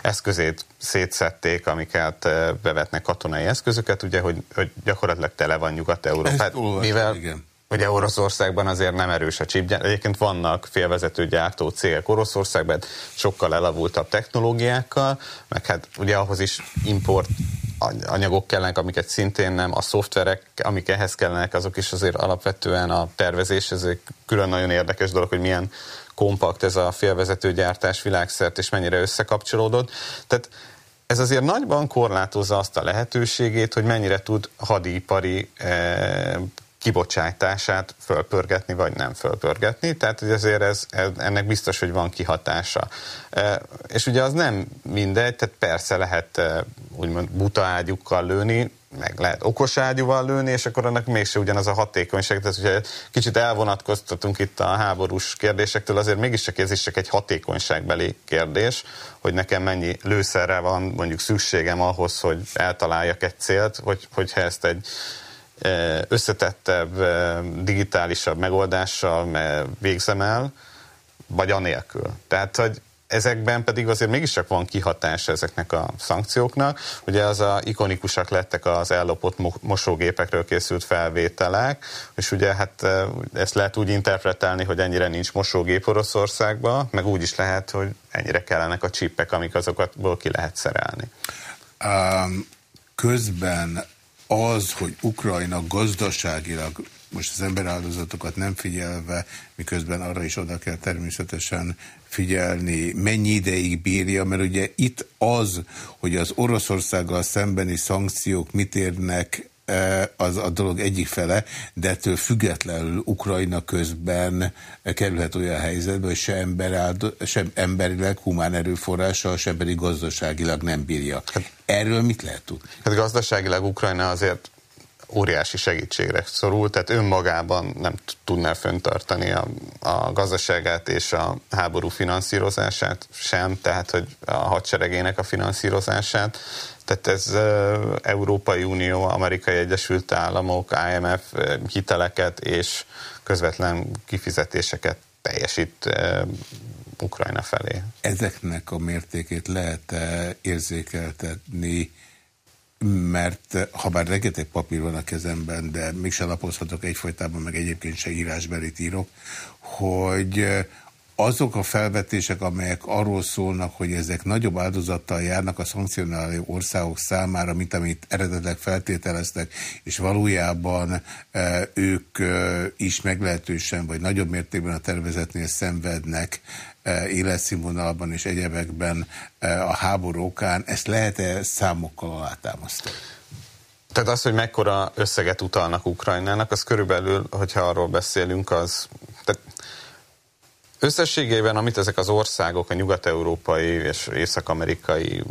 eszközét szétszették, amiket bevetnek katonai eszközöket, ugye, hogy, hogy gyakorlatilag tele van Nyugat-Európa. Hát, mivel igen. Ugye Oroszországban azért nem erős a csíp. Egyébként vannak félvezető gyártó cégek Oroszországban, sokkal elavultabb technológiákkal, meg hát ugye ahhoz is import anyagok kellenek, amiket szintén nem, a szoftverek, amik ehhez kellenek, azok is azért alapvetően a tervezés, ez egy külön nagyon érdekes dolog, hogy milyen kompakt ez a félvezető gyártás világszert, és mennyire összekapcsolódott. Tehát ez azért nagyban korlátozza azt a lehetőségét, hogy mennyire tud hadipari eh, kibocsátását fölpörgetni, vagy nem fölpörgetni, tehát hogy azért ez, ennek biztos, hogy van kihatása. E, és ugye az nem mindegy, tehát persze lehet e, úgymond buta ágyukkal lőni, meg lehet okos ágyúval lőni, és akkor annak mégse ugyanaz a hatékonyság. Tehát, hogyha kicsit elvonatkoztatunk itt a háborús kérdésektől, azért mégiscsak ez is csak egy hatékonyságbeli kérdés, hogy nekem mennyi lőszerre van mondjuk szükségem ahhoz, hogy eltaláljak egy célt, hogy, hogyha ezt egy összetettebb, digitálisabb megoldással végzem el, vagy anélkül. Tehát, hogy ezekben pedig azért mégiscsak van kihatás ezeknek a szankcióknak. Ugye az a ikonikusak lettek az ellopott mosógépekről készült felvételek, és ugye hát ezt lehet úgy interpretálni, hogy ennyire nincs mosógép Oroszországban, meg úgy is lehet, hogy ennyire kellenek a csippek, amik azokatból ki lehet szerelni. Um, közben az, hogy Ukrajna gazdaságilag, most az emberáldozatokat nem figyelve, miközben arra is oda kell természetesen figyelni, mennyi ideig bírja, mert ugye itt az, hogy az Oroszországgal szembeni szankciók mit érnek az a dolog egyik fele, de ettől függetlenül Ukrajna közben kerülhet olyan helyzetbe, hogy se, ember se emberileg, humán erőforrással, se pedig gazdaságilag nem bírja. Hát, Erről mit lehet tudni? Hát gazdaságilag Ukrajna azért óriási segítségre szorul, tehát önmagában nem tudná föntartani a, a gazdaságát és a háború finanszírozását sem, tehát hogy a hadseregének a finanszírozását. Tehát ez Európai Unió, Amerikai Egyesült Államok, IMF hiteleket és közvetlen kifizetéseket teljesít Ukrajna felé. Ezeknek a mértékét lehet -e érzékeltetni, mert ha bár rengeteg papír van a kezemben, de mégsem lapozhatok egyfolytában, meg egyébként se írásbelit írok, hogy azok a felvetések, amelyek arról szólnak, hogy ezek nagyobb áldozattal járnak a szankcionáló országok számára, mint amit eredetileg feltételeztek, és valójában e, ők e, is meglehetősen, vagy nagyobb mértékben a tervezetnél szenvednek e, életszínvonalban és egyebekben e, a háború okán, ezt lehet-e számokkal alátámasztani? Tehát az, hogy mekkora összeget utalnak Ukrajnának, az körülbelül, hogyha arról beszélünk, az tehát Összességében, amit ezek az országok, a nyugat-európai és észak-amerikai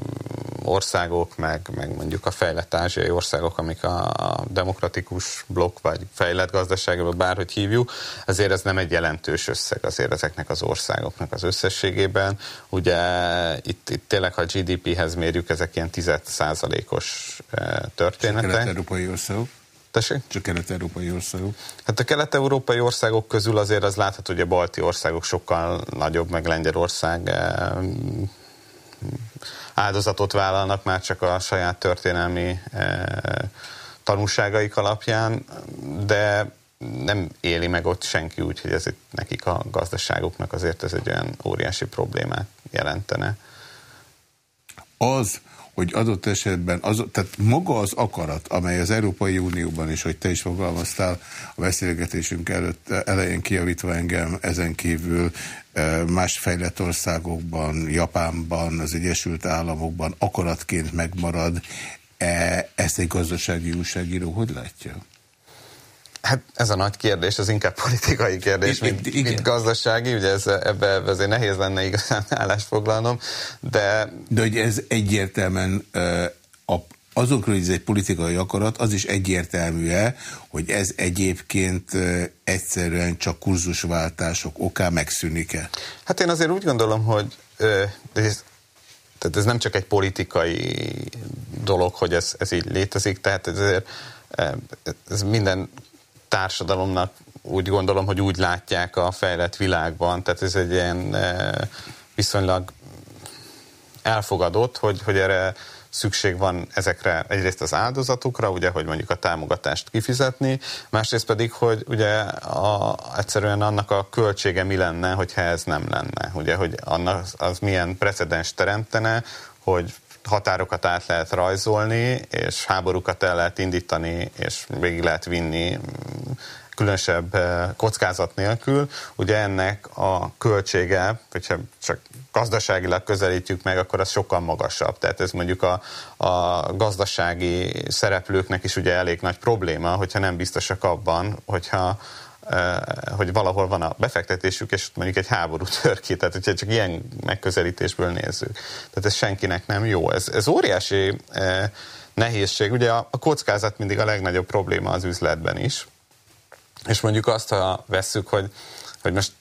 országok, meg, meg mondjuk a fejlett ázsiai országok, amik a, a demokratikus blokk vagy fejlett gazdaságban bárhogy hívjuk, azért ez nem egy jelentős összeg azért ezeknek az országoknak az összességében. Ugye itt, itt tényleg, ha GDP-hez mérjük, ezek ilyen 10 os eh, történetek. európai országok? Tessék? Csak kelet-európai országok. Hát a kelet-európai országok közül azért az látható, hogy a balti országok sokkal nagyobb, meg Lengyelország eh, áldozatot vállalnak már csak a saját történelmi eh, tanulságaik alapján, de nem éli meg ott senki úgy, hogy ez itt nekik a gazdaságuknak azért ez egy olyan óriási problémát jelentene. Az, hogy adott esetben, az, tehát maga az akarat, amely az Európai Unióban is, hogy te is fogalmaztál a beszélgetésünk előtt, elején kiavítva engem, ezen kívül e, más fejlett országokban, Japánban, az Egyesült Államokban akaratként megmarad, e, ezt egy gazdasági újságíró hogy látja? Hát ez a nagy kérdés, az inkább politikai kérdés, mint, mint gazdasági, ugye ez, ebbe, ebbe azért nehéz lenne igazán állást foglalnom, de... De hogy ez egyértelműen a, azokról, hogy ez egy politikai akarat, az is egyértelmű-e, hogy ez egyébként egyszerűen csak kurzusváltások okán megszűnik-e? Hát én azért úgy gondolom, hogy ez, tehát ez nem csak egy politikai dolog, hogy ez, ez így létezik, tehát ezért ez minden társadalomnak úgy gondolom, hogy úgy látják a fejlett világban, tehát ez egy ilyen e, viszonylag elfogadott, hogy, hogy erre szükség van ezekre egyrészt az áldozatokra, ugye, hogy mondjuk a támogatást kifizetni, másrészt pedig, hogy ugye a, egyszerűen annak a költsége mi lenne, hogyha ez nem lenne, ugye, hogy annak az milyen precedens teremtene, hogy határokat át lehet rajzolni, és háborúkat el lehet indítani, és végig lehet vinni különösebb eh, kockázat nélkül. Ugye ennek a költsége, hogyha csak gazdaságilag közelítjük meg, akkor az sokkal magasabb. Tehát ez mondjuk a, a gazdasági szereplőknek is ugye elég nagy probléma, hogyha nem biztosak abban, hogyha hogy valahol van a befektetésük, és mondjuk egy háború tör ki, tehát hogyha csak ilyen megközelítésből nézzük. Tehát ez senkinek nem jó. Ez, ez óriási nehézség. Ugye a, a kockázat mindig a legnagyobb probléma az üzletben is. És mondjuk azt, ha vesszük, hogy, hogy most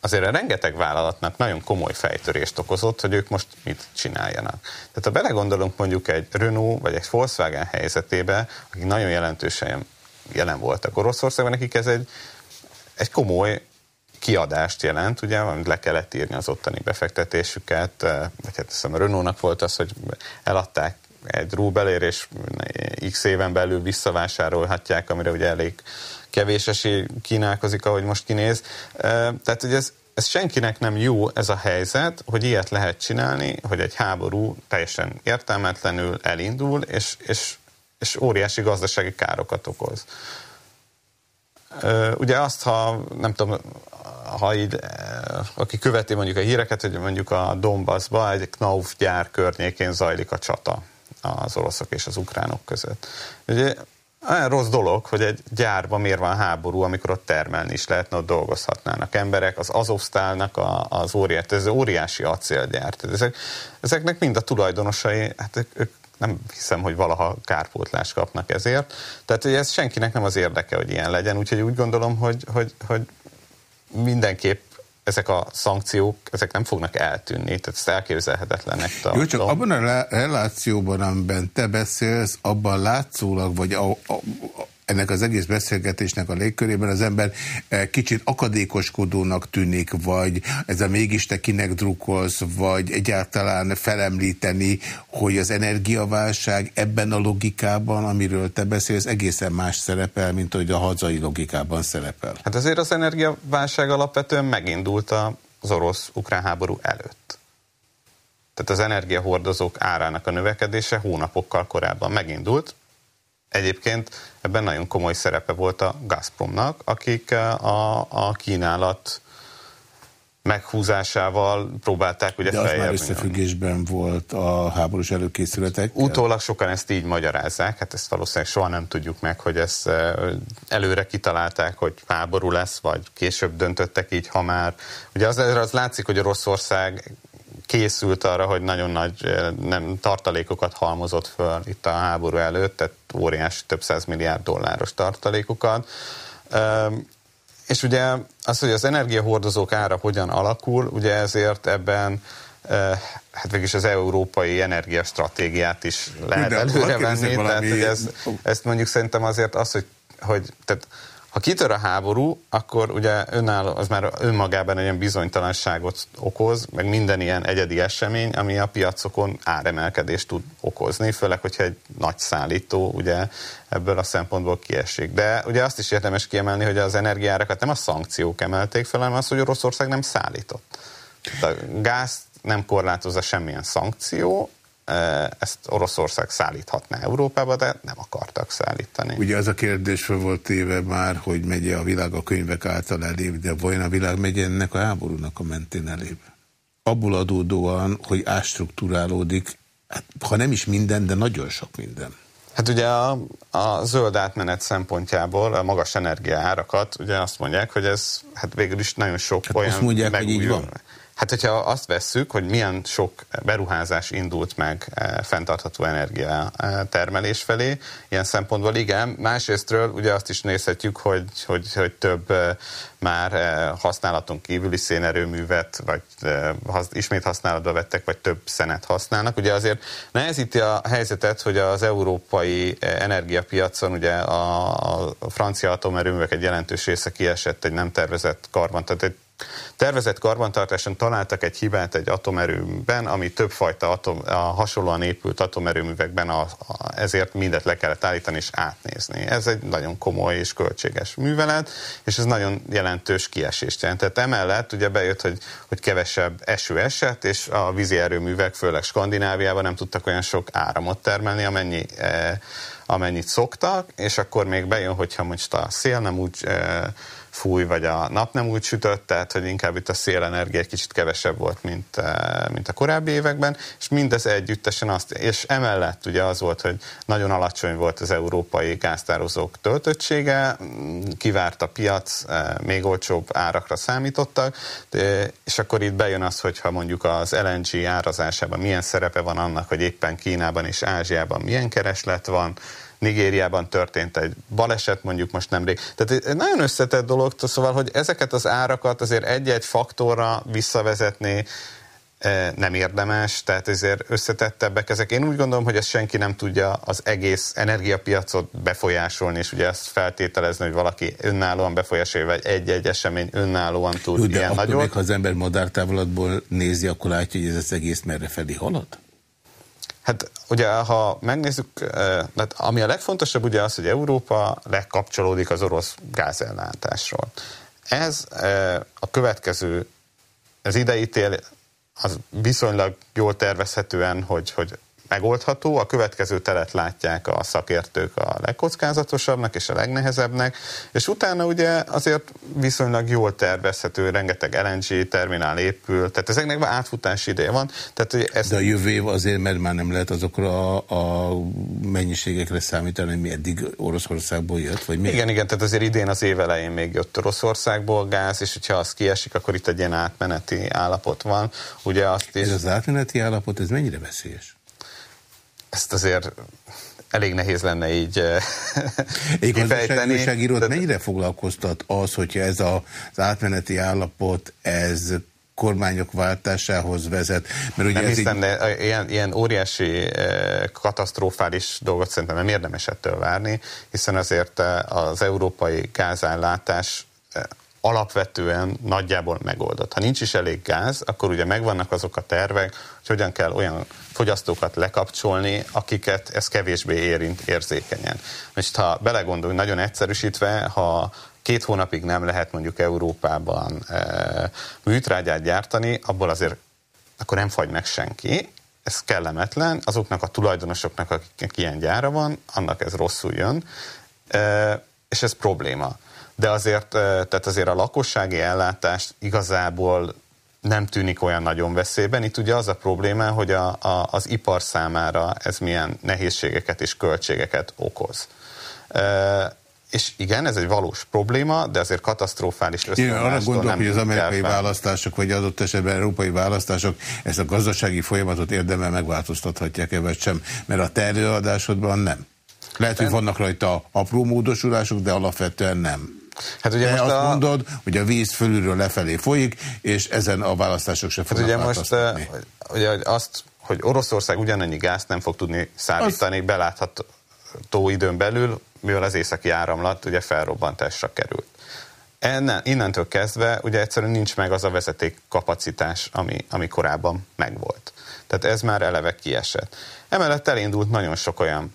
azért a rengeteg vállalatnak nagyon komoly fejtörést okozott, hogy ők most mit csináljanak. Tehát ha belegondolunk mondjuk egy Renault vagy egy Volkswagen helyzetébe, akik nagyon jelentősen jelen voltak Oroszországban, nekik ez egy, egy komoly kiadást jelent, ugye, amit le kellett írni az ottani befektetésüket, eh, vagy hát hiszem a Renault-nak volt az, hogy eladták egy rubelért, és x éven belül visszavásárolhatják, amire ugye elég kevés esély kínálkozik, ahogy most kinéz. Tehát, hogy ez, ez senkinek nem jó ez a helyzet, hogy ilyet lehet csinálni, hogy egy háború teljesen értelmetlenül elindul, és, és, és óriási gazdasági károkat okoz. Ugye azt, ha nem tudom, ha így, aki követi mondjuk a híreket, hogy mondjuk a Donbassba egy Knauf gyár környékén zajlik a csata az oroszok és az ukránok között. Ugye olyan rossz dolog, hogy egy gyárban miért van háború, amikor ott termelni is lehetne, ott dolgozhatnának emberek, az Azovstálnak a, az óriási, ez óriási acélgyár. Ezek, ezeknek mind a tulajdonosai, hát ők nem hiszem, hogy valaha kárpótlást kapnak ezért. Tehát hogy ez senkinek nem az érdeke, hogy ilyen legyen, úgyhogy úgy gondolom, hogy, hogy, hogy mindenképp ezek a szankciók, ezek nem fognak eltűnni, tehát ezt elképzelhetetlennek tartom. Jó, csak abban a relációban, amiben te beszélsz, abban látszólag, vagy a, a, ennek az egész beszélgetésnek a légkörében az ember eh, kicsit akadékoskodónak tűnik, vagy ez a mégis te kinek drukkolsz, vagy egyáltalán felemlíteni, hogy az energiaválság ebben a logikában, amiről te beszélsz, egészen más szerepel, mint hogy a hazai logikában szerepel. Hát azért az energiaválság alapvetően megindult az orosz-ukrán háború előtt. Tehát az energiahordozók árának a növekedése hónapokkal korábban megindult, Egyébként ebben nagyon komoly szerepe volt a Gazpromnak, akik eh, a, a kínálat meghúzásával próbálták ugye De az már összefüggésben volt a háborús előkészületek. Utólag sokan ezt így magyarázzák, hát ezt valószínűleg soha nem tudjuk meg, hogy ezt eh, előre kitalálták, hogy háború lesz, vagy később döntöttek így, ha már. Ugye az, az látszik, hogy Oroszország készült arra, hogy nagyon nagy eh, nem, tartalékokat halmozott föl itt a háború előtt, tehát óriási több száz milliárd dolláros tartalékokat. Ehm, és ugye az, hogy az energiahordozók ára hogyan alakul, ugye ezért ebben eh, hát végülis az európai energiastratégiát is lehet előre venni, tehát hogy ez, ezt mondjuk szerintem azért az, hogy, hogy tehát ha kitör a háború, akkor ugye önálló, az már önmagában egy ilyen bizonytalanságot okoz, meg minden ilyen egyedi esemény, ami a piacokon áremelkedést tud okozni, főleg, hogyha egy nagy szállító ugye ebből a szempontból kiesik. De ugye azt is érdemes kiemelni, hogy az energiárakat nem a szankciók emelték fel, hanem az, hogy Oroszország nem szállított. A gáz nem korlátozza semmilyen szankció, ezt Oroszország szállíthatná Európába, de nem akartak szállítani. Ugye az a kérdés volt téve már, hogy megy a világ a könyvek által elébb, de vajon a világ megy ennek a háborúnak a mentén elébb? Abból adódóan, hogy ástruktúrálódik, hát, ha nem is minden, de nagyon sok minden. Hát ugye a, a zöld átmenet szempontjából a magas energia árakat, ugye azt mondják, hogy ez hát végül is nagyon sok hát olyan azt mondják, hogy így van. Hát, hogyha azt vesszük, hogy milyen sok beruházás indult meg e, fenntartható energia e, termelés felé, ilyen szempontból igen. Másrésztről ugye azt is nézhetjük, hogy, hogy, hogy több e, már használaton kívüli szénerőművet, vagy ismét használatba vettek, vagy több szenet használnak. Ugye azért nehezíti a helyzetet, hogy az európai energiapiacon ugye a, a francia atomerőművek egy jelentős része kiesett egy nem tervezett karban, tehát egy tervezett karbantartáson találtak egy hibát egy atomerőműben, ami többfajta atom, a hasonlóan épült atomerőművekben a, a, ezért mindet le kellett állítani és átnézni. Ez egy nagyon komoly és költséges művelet, és ez nagyon jelentős kiesést jelentett. Emellett ugye bejött, hogy, hogy kevesebb eső esett, és a vízi erőművek, főleg Skandináviában nem tudtak olyan sok áramot termelni, amennyi e, a, amennyit szoktak, és akkor még bejön, hogyha most a szél nem úgy fúj, vagy a nap nem úgy sütött, tehát hogy inkább itt a szélenergia egy kicsit kevesebb volt, mint, eh, mint a korábbi években, és mindez együttesen azt, és emellett ugye az volt, hogy nagyon alacsony volt az európai gáztározók töltöttsége, kivárt a piac, eh, még olcsóbb árakra számítottak, és akkor itt bejön az, hogyha mondjuk az LNG árazásában milyen szerepe van annak, hogy éppen Kínában és Ázsiában milyen kereslet van, Nigériában történt egy baleset mondjuk most nemrég. Tehát egy nagyon összetett dolog, szóval, hogy ezeket az árakat azért egy-egy faktorra visszavezetni e, nem érdemes, tehát ezért összetettebbek ezek. Én úgy gondolom, hogy ezt senki nem tudja az egész energiapiacot befolyásolni, és ugye ezt feltételezni, hogy valaki önállóan befolyásolja, vagy egy-egy esemény önállóan tud Jó, de ilyen akkor Még, ha az ember madártávolatból nézi, akkor látja, hogy ez az egész merre felé halad? Hát ugye, ha megnézzük, hát ami a legfontosabb ugye az, hogy Európa lekapcsolódik az orosz gázellátásról. Ez a következő, az ideítél, az viszonylag jól tervezhetően, hogy, hogy megoldható, a következő telet látják a szakértők a legkockázatosabbnak és a legnehezebbnek, és utána ugye azért viszonylag jól tervezhető, rengeteg LNG terminál épül, tehát ezeknek átfutási ideje van. Tehát, hogy ezt... De a jövő év azért, mert már nem lehet azokra a, a mennyiségekre számítani, ami eddig Oroszországból jött, vagy mi? Igen, igen, tehát azért idén az év elején még jött Oroszországból gáz, és hogyha az kiesik, akkor itt egy ilyen átmeneti állapot van. Ugye azt is... Ez az átmeneti állapot, ez mennyire veszélyes? Ezt azért elég nehéz lenne így Egy kifejteni. De... mennyire foglalkoztat az, hogyha ez a, az átmeneti állapot, ez kormányok váltásához vezet. Mert ugye nem ez hiszem, így... de ilyen, ilyen óriási katasztrofális dolgot szerintem nem érdemes ettől várni, hiszen azért az európai gázállátás alapvetően nagyjából megoldott. Ha nincs is elég gáz, akkor ugye megvannak azok a tervek, hogy hogyan kell olyan fogyasztókat lekapcsolni, akiket ez kevésbé érint érzékenyen. Most ha belegondolunk, nagyon egyszerűsítve, ha két hónapig nem lehet mondjuk Európában e, műtrágyát gyártani, abból azért akkor nem fagy meg senki, ez kellemetlen, azoknak a tulajdonosoknak, akiknek ilyen gyára van, annak ez rosszul jön, e, és ez probléma de azért, tehát azért a lakossági ellátást igazából nem tűnik olyan nagyon veszélyben. Itt ugye az a probléma, hogy a, a, az ipar számára ez milyen nehézségeket és költségeket okoz. E, és igen, ez egy valós probléma, de azért katasztrofális összeomlástól Arra gondolok, hogy az amerikai választások, vagy adott esetben európai választások ezt a gazdasági folyamatot érdemel megváltoztathatják-e, vagy sem, mert a terőadásodban nem. Lehet, hogy vannak rajta apró módosulások, de alapvetően nem. Hát ugye most azt a... mondod, hogy a víz fölülről lefelé folyik, és ezen a választások se fognak hát ugye most ugye azt, hogy Oroszország ugyanannyi gázt nem fog tudni szállítani az... belátható időn belül, mivel az északi áramlat ugye felrobbantásra került. Ennen, innentől kezdve ugye egyszerűen nincs meg az a vezeték kapacitás, ami, ami korábban megvolt. Tehát ez már eleve kiesett. Emellett elindult nagyon sok olyan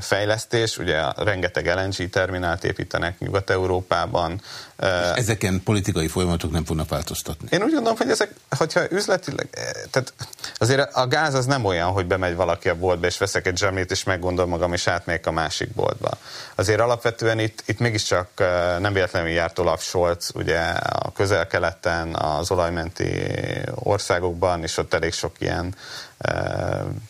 fejlesztés, ugye rengeteg LNG terminált építenek Nyugat-Európában. És ezeken politikai folyamatok nem fognak változtatni? Én úgy gondolom, hogy ezek, hogyha üzletileg, e, tehát azért a gáz az nem olyan, hogy bemegy valaki a boltba, és veszek egy zsemlét, és meggondol magam, és átmegyek a másik boltba. Azért alapvetően itt, itt mégiscsak nem véletlenül járt Olaf Scholz, ugye a közel-keleten, az olajmenti országokban, és ott elég sok ilyen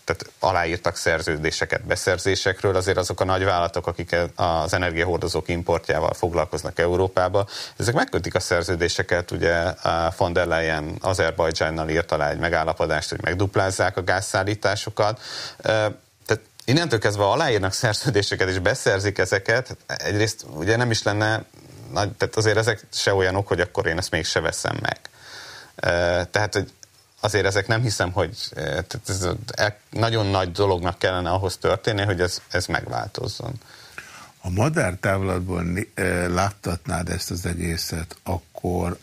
tehát aláírtak szerződéseket beszerzésekről, azért azok a nagyvállalatok, akik az energiahordozók importjával foglalkoznak Európába, ezek megkötik a szerződéseket, ugye von der Leyen Azerbajdzsánnal írt alá egy megállapodást, hogy megduplázzák a gázszállításokat, tehát innentől kezdve aláírnak szerződéseket és beszerzik ezeket, egyrészt ugye nem is lenne, tehát azért ezek se olyanok, hogy akkor én ezt még se veszem meg. Tehát, hogy azért ezek nem hiszem, hogy ez nagyon nagy dolognak kellene ahhoz történni, hogy ez, ez megváltozzon. Ha madártávlatból láttatnád ezt az egészet, akkor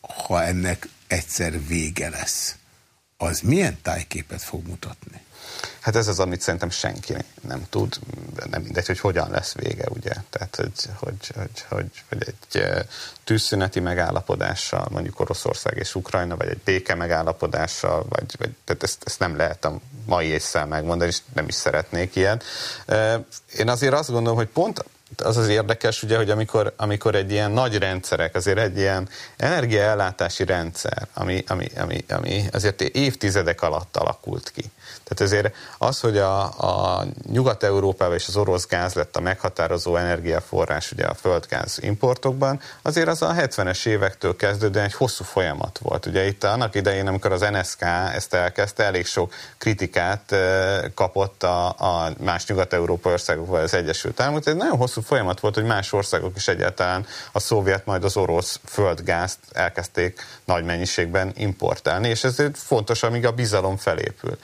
ha ennek egyszer vége lesz, az milyen tájképet fog mutatni? Hát ez az, amit szerintem senki nem tud, nem mindegy, hogy hogyan lesz vége, ugye. Tehát, hogy, hogy, hogy, hogy, hogy egy tűzszüneti megállapodással, mondjuk Oroszország és Ukrajna, vagy egy béke megállapodással, vagy, vagy tehát ezt, ezt nem lehet a mai észszel megmondani, és nem is szeretnék ilyen. Én azért azt gondolom, hogy pont az az érdekes, ugye, hogy amikor, amikor egy ilyen nagy rendszerek, azért egy ilyen energiaellátási rendszer, ami, ami, ami, ami azért évtizedek alatt alakult ki, tehát ezért az, hogy a, a Nyugat-Európában és az orosz gáz lett a meghatározó energiaforrás ugye a földgáz importokban, azért az a 70-es évektől kezdődően egy hosszú folyamat volt. Ugye itt annak idején, amikor az NSK ezt elkezdte, elég sok kritikát kapott a, a más nyugat-európai országokban az Egyesült Államok. Egy nagyon hosszú folyamat volt, hogy más országok is egyáltalán a szovjet, majd az orosz földgázt elkezdték nagy mennyiségben importálni, és ez fontos, amíg a bizalom felépül.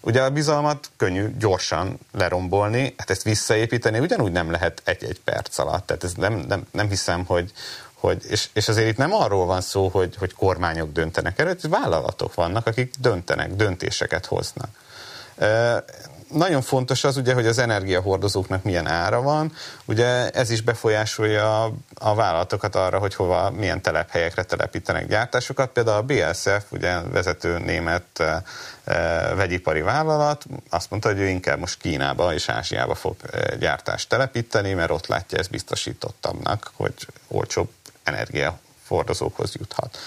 Ugye a bizalmat könnyű gyorsan lerombolni, hát ezt visszaépíteni ugyanúgy nem lehet egy-egy perc alatt. Tehát ez nem, nem, nem hiszem, hogy, hogy és, és azért itt nem arról van szó, hogy, hogy kormányok döntenek erről, vállalatok vannak, akik döntenek, döntéseket hoznak nagyon fontos az ugye, hogy az energiahordozóknak milyen ára van. Ugye ez is befolyásolja a vállalatokat arra, hogy hova, milyen telephelyekre telepítenek gyártásokat. Például a BSF, ugye vezető német e, vegyipari vállalat, azt mondta, hogy ő inkább most Kínába és Ázsiába fog gyártást telepíteni, mert ott látja ezt biztosítottabbnak, hogy olcsóbb energiahordozókhoz juthat.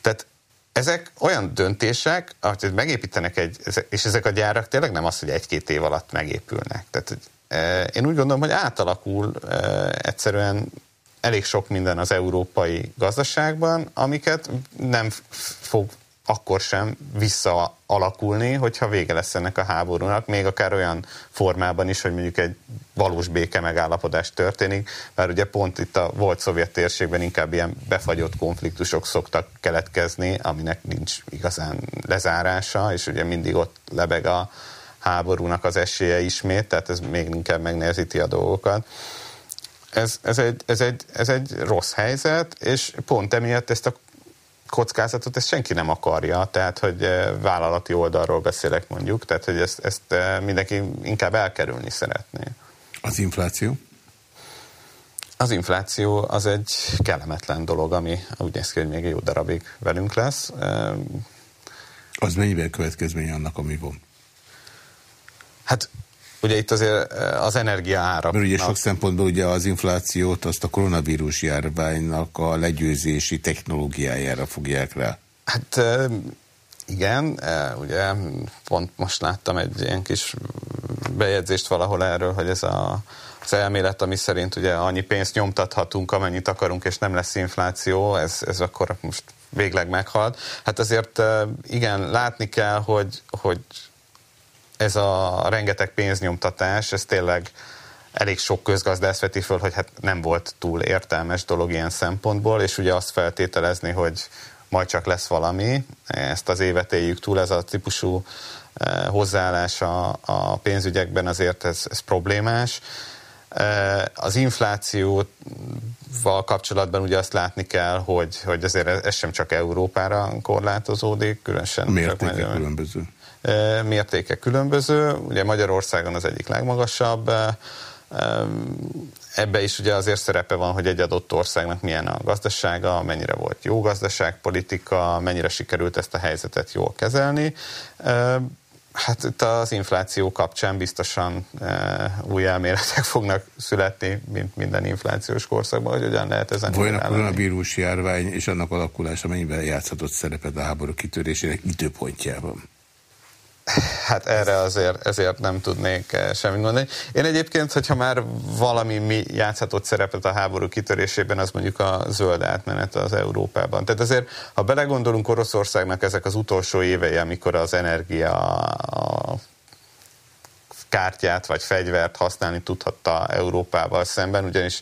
Tehát ezek olyan döntések, hogy megépítenek egy, és ezek a gyárak tényleg nem az, hogy egy-két év alatt megépülnek. Tehát e, én úgy gondolom, hogy átalakul e, egyszerűen elég sok minden az európai gazdaságban, amiket nem fog akkor sem visszaalakulni, hogyha vége lesz ennek a háborúnak, még akár olyan formában is, hogy mondjuk egy valós béke megállapodás történik, mert ugye pont itt a volt szovjet térségben inkább ilyen befagyott konfliktusok szoktak keletkezni, aminek nincs igazán lezárása, és ugye mindig ott lebeg a háborúnak az esélye ismét, tehát ez még inkább megnehezíti a dolgokat. Ez, ez, egy, ez, egy, ez egy rossz helyzet, és pont emiatt ezt a kockázatot ezt senki nem akarja, tehát hogy eh, vállalati oldalról beszélek mondjuk, tehát hogy ezt, ezt eh, mindenki inkább elkerülni szeretné. Az infláció? Az infláció az egy kellemetlen dolog, ami úgy néz ki, hogy még egy jó darabig velünk lesz. Eh, az mennyivel következménye annak, ami van? Hát Ugye itt azért eh, az energia ára. Mert ugye sok szempontból ugye az inflációt azt a koronavírus járványnak a legyőzési technológiájára fogják rá. Hát eh, igen, eh, ugye pont most láttam egy ilyen kis bejegyzést valahol erről, hogy ez a, az elmélet, ami szerint ugye annyi pénzt nyomtathatunk, amennyit akarunk, és nem lesz infláció, ez, ez akkor most végleg meghalt. Hát azért igen, látni kell, hogy, hogy ez a rengeteg pénznyomtatás, ez tényleg elég sok közgazdász veti föl, hogy hát nem volt túl értelmes dolog ilyen szempontból, és ugye azt feltételezni, hogy majd csak lesz valami, ezt az évet éljük túl, ez a típusú eh, hozzáállás a, a pénzügyekben azért ez, ez problémás. Eh, az inflációval kapcsolatban ugye azt látni kell, hogy, hogy azért ez sem csak Európára korlátozódik, különösen. Mértéke különböző mértéke különböző. Ugye Magyarországon az egyik legmagasabb, Ebbe is ugye azért szerepe van, hogy egy adott országnak milyen a gazdasága, mennyire volt jó gazdaságpolitika, mennyire sikerült ezt a helyzetet jól kezelni. Hát itt az infláció kapcsán biztosan új elméletek fognak születni, mint minden inflációs korszakban, hogy hogyan lehet ezen Vajon a koronavírus járvány és annak alakulása mennyiben játszhatott szerepet a háború kitörésének időpontjában? Hát erre azért ezért nem tudnék eh, semmit mondani. Én egyébként, hogyha már valami mi játszhatott szerepet a háború kitörésében, az mondjuk a zöld átmenet az Európában. Tehát azért, ha belegondolunk Oroszországnak ezek az utolsó évei, amikor az energia a kártyát vagy fegyvert használni tudhatta Európával szemben, ugyanis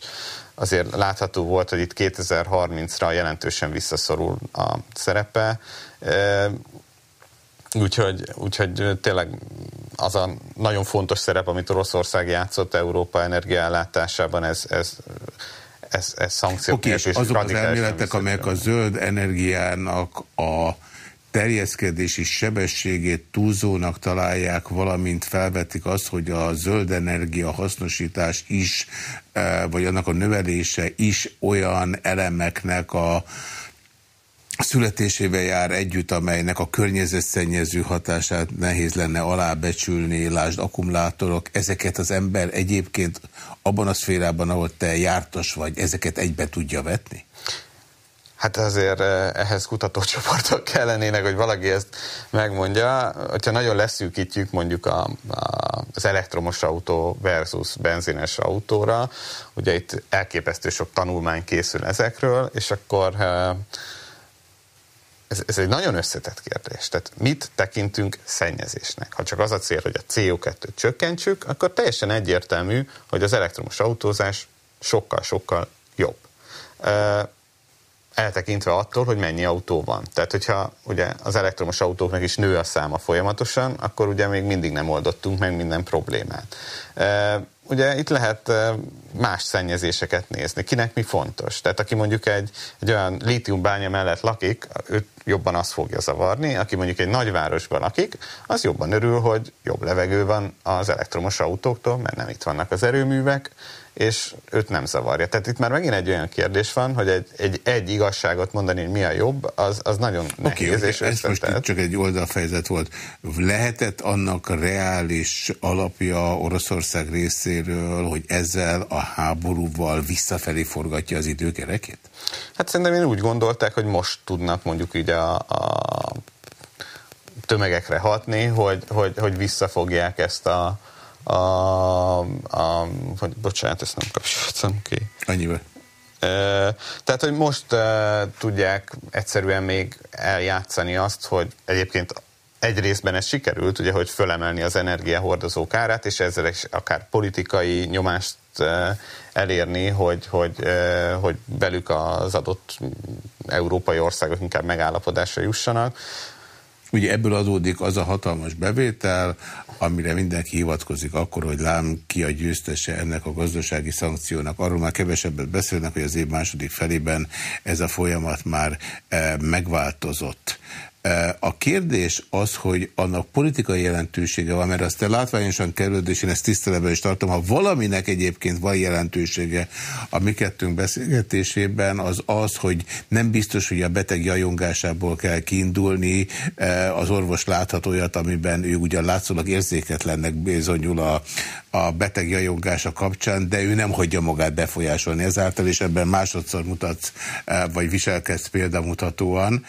azért látható volt, hogy itt 2030-ra jelentősen visszaszorul a szerepe. Eh, Úgyhogy, úgyhogy tényleg az a nagyon fontos szerep, amit Oroszország játszott Európa energiaellátásában, ez, ez, ez, ez szankciók okay, és azok az elméletek, amelyek a zöld energiának a terjeszkedési sebességét túlzónak találják, valamint felvetik azt, hogy a zöld energia hasznosítás is, vagy annak a növelése is olyan elemeknek a születésével jár együtt, amelynek a környezetszennyező hatását nehéz lenne alábecsülni, lásd akkumulátorok, ezeket az ember egyébként abban a szférában, ahol te jártas vagy, ezeket egybe tudja vetni? Hát azért eh, ehhez kutatócsoportok kellenének, hogy valaki ezt megmondja. Hogyha nagyon leszűkítjük mondjuk a, a, az elektromos autó versus benzines autóra, ugye itt elképesztő sok tanulmány készül ezekről, és akkor eh, ez, ez egy nagyon összetett kérdés. Tehát mit tekintünk szennyezésnek? Ha csak az a cél, hogy a CO2-t csökkentsük, akkor teljesen egyértelmű, hogy az elektromos autózás sokkal-sokkal jobb. Eltekintve attól, hogy mennyi autó van. Tehát, hogyha ugye az elektromos autóknak is nő a száma folyamatosan, akkor ugye még mindig nem oldottunk meg minden problémát. Ugye itt lehet más szennyezéseket nézni. Kinek mi fontos? Tehát aki mondjuk egy, egy olyan lítiumbánya mellett lakik, őt jobban azt fogja zavarni, aki mondjuk egy nagyvárosban lakik, az jobban örül, hogy jobb levegő van az elektromos autóktól, mert nem itt vannak az erőművek, és őt nem zavarja. Tehát itt már megint egy olyan kérdés van, hogy egy, egy, egy igazságot mondani, hogy mi a jobb, az, az nagyon nehéz okay, és ez most csak egy oldalfejezet volt. Lehetett annak reális alapja Oroszország részéről, hogy ezzel a háborúval visszafelé forgatja az időkerekét? Hát szerintem én úgy gondolták, hogy most tudnak mondjuk így a, a tömegekre hatni, hogy, hogy, hogy visszafogják ezt a, a, a vagy, bocsánat, ezt nem kapcsoltam ki. Annyiba. E, tehát, hogy most tudják egyszerűen még eljátszani azt, hogy egyébként egy részben ez sikerült, ugye, hogy fölemelni az energiahordozók árát, és ezzel is akár politikai nyomást elérni, hogy, hogy, hogy belük az adott európai országok inkább megállapodásra jussanak. Ugye ebből adódik az a hatalmas bevétel, amire mindenki hivatkozik akkor, hogy lám ki a győztese ennek a gazdasági szankciónak. Arról már kevesebbet beszélnek, hogy az év második felében ez a folyamat már megváltozott. A kérdés az, hogy annak politikai jelentősége van, mert azt te látványosan kerülöd, és én ezt tiszteletben is tartom, ha valaminek egyébként van jelentősége a mi kettőnk beszélgetésében, az az, hogy nem biztos, hogy a beteg jajongásából kell kiindulni, az orvos láthat olyat, amiben ő ugyan látszólag érzéketlennek bizonyul a, a beteg jajongása kapcsán, de ő nem hagyja magát befolyásolni ezáltal, és ebben másodszor mutatsz, vagy viselkedsz példamutatóan,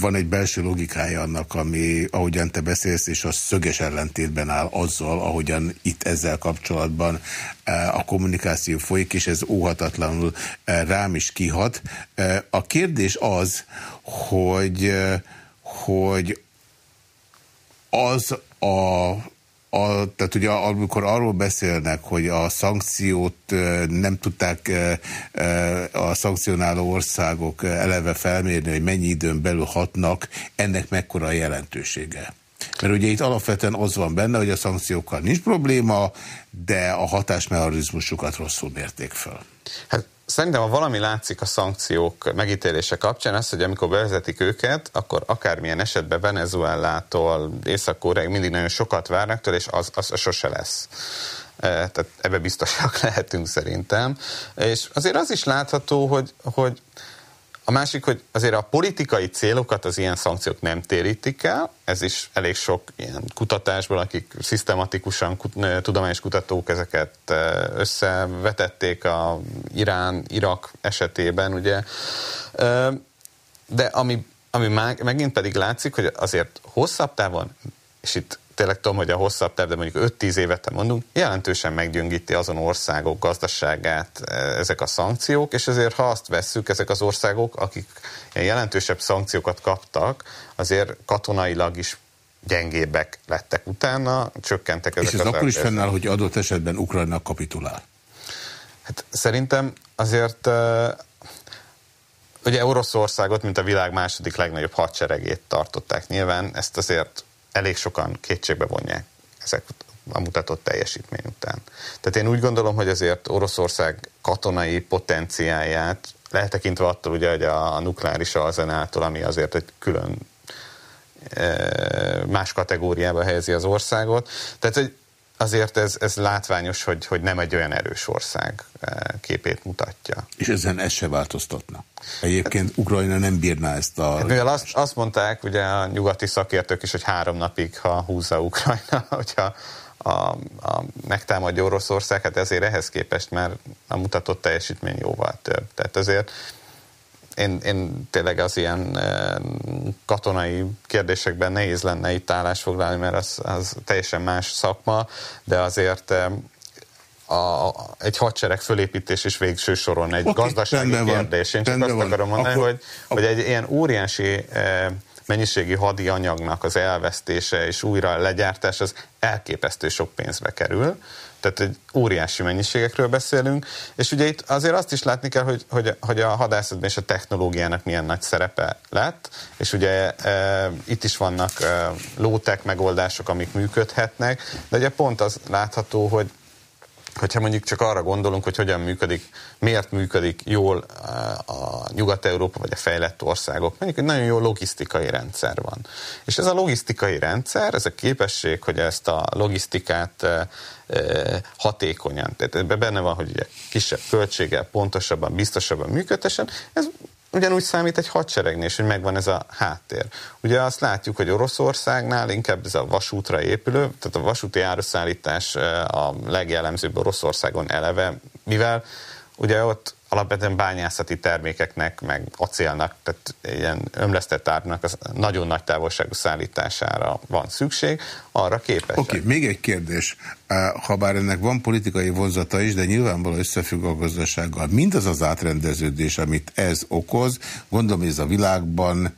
van egy belső logikája annak, ami, ahogyan te beszélsz, és az szöges ellentétben áll azzal, ahogyan itt ezzel kapcsolatban a kommunikáció folyik, és ez óhatatlanul rám is kihat. A kérdés az, hogy, hogy az a a, tehát ugye amikor arról beszélnek, hogy a szankciót nem tudták a szankcionáló országok eleve felmérni, hogy mennyi időn belül hatnak, ennek mekkora a jelentősége? Mert ugye itt alapvetően az van benne, hogy a szankciókkal nincs probléma, de a hatásmechanizmusukat rosszul mérték föl. Hát Szerintem, ha valami látszik a szankciók megítélése kapcsán, az, hogy amikor bevezetik őket, akkor akármilyen esetben Venezuelától, Észak-Koreáig mindig nagyon sokat várnak tőle, és az, az, az sose lesz. E, tehát ebbe biztosak lehetünk szerintem. És azért az is látható, hogy, hogy a másik, hogy azért a politikai célokat az ilyen szankciók nem térítik el, ez is elég sok ilyen kutatásból, akik szisztematikusan, tudományos kutatók ezeket összevetették a Irán, Irak esetében, ugye. De ami, ami megint pedig látszik, hogy azért hosszabb távon, és itt tényleg tudom, hogy a hosszabb terv, de mondjuk 5-10 évet mondunk, jelentősen meggyöngíti azon országok gazdaságát e, ezek a szankciók, és ezért ha azt vesszük, ezek az országok, akik jelentősebb szankciókat kaptak, azért katonailag is gyengébbek lettek utána, csökkentek ezek És ez az akkor is fennáll, hogy adott esetben Ukrajna kapitulál? Hát szerintem azért uh, ugye Oroszországot, mint a világ második legnagyobb hadseregét tartották nyilván, ezt azért elég sokan kétségbe vonják ezek a mutatott teljesítmény után. Tehát én úgy gondolom, hogy azért Oroszország katonai potenciáját letekintve attól, ugye, hogy a, nukleáris arzenától, ami azért egy külön e, más kategóriába helyezi az országot. Tehát, hogy azért ez, ez látványos, hogy, hogy nem egy olyan erős ország e, képét mutatja. És ezen ez se változtatna. Egyébként Ukrajna nem bírná ezt a... Hát, mivel azt, azt mondták, ugye a nyugati szakértők is, hogy három napig, ha húzza Ukrajna, hogyha a, a megtámadja Oroszország, hát ezért ehhez képest már a mutatott teljesítmény jóval több. Tehát azért én, én tényleg az ilyen katonai kérdésekben nehéz lenne itt állásfoglalni, mert az, az teljesen más szakma, de azért a, egy hadsereg fölépítés is végső soron egy okay, gazdasági kérdés. Én csak azt van. akarom mondani, akkor, hogy, akkor... hogy egy ilyen óriási mennyiségi hadi anyagnak az elvesztése és újra legyártás az elképesztő sok pénzbe kerül. Tehát egy óriási mennyiségekről beszélünk, és ugye itt azért azt is látni kell, hogy, hogy, hogy a hadászatban és a technológiának milyen nagy szerepe lett, és ugye e, itt is vannak e, low-tech megoldások, amik működhetnek, de ugye pont az látható, hogy hogyha mondjuk csak arra gondolunk, hogy hogyan működik, miért működik jól eh, a Nyugat-Európa vagy a fejlett országok, mondjuk egy nagyon jó logisztikai rendszer van. És ez a logisztikai rendszer, ez a képesség, hogy ezt a logisztikát eh, eh, hatékonyan, tehát ebben benne van, hogy ugye kisebb költséggel, pontosabban, biztosabban működtessen, ez ugyanúgy számít egy hadseregnél is, hogy megvan ez a háttér. Ugye azt látjuk, hogy Oroszországnál inkább ez a vasútra épülő, tehát a vasúti áruszállítás a legjellemzőbb Oroszországon eleve, mivel ugye ott alapvetően bányászati termékeknek, meg acélnak, tehát ilyen ömlesztett árnak az nagyon nagy távolságú szállítására van szükség, arra képes. Oké, okay, még egy kérdés. Ha bár ennek van politikai vonzata is, de nyilvánvalóan összefügg a gazdasággal. Mindaz az átrendeződés, amit ez okoz, gondolom, hogy ez a világban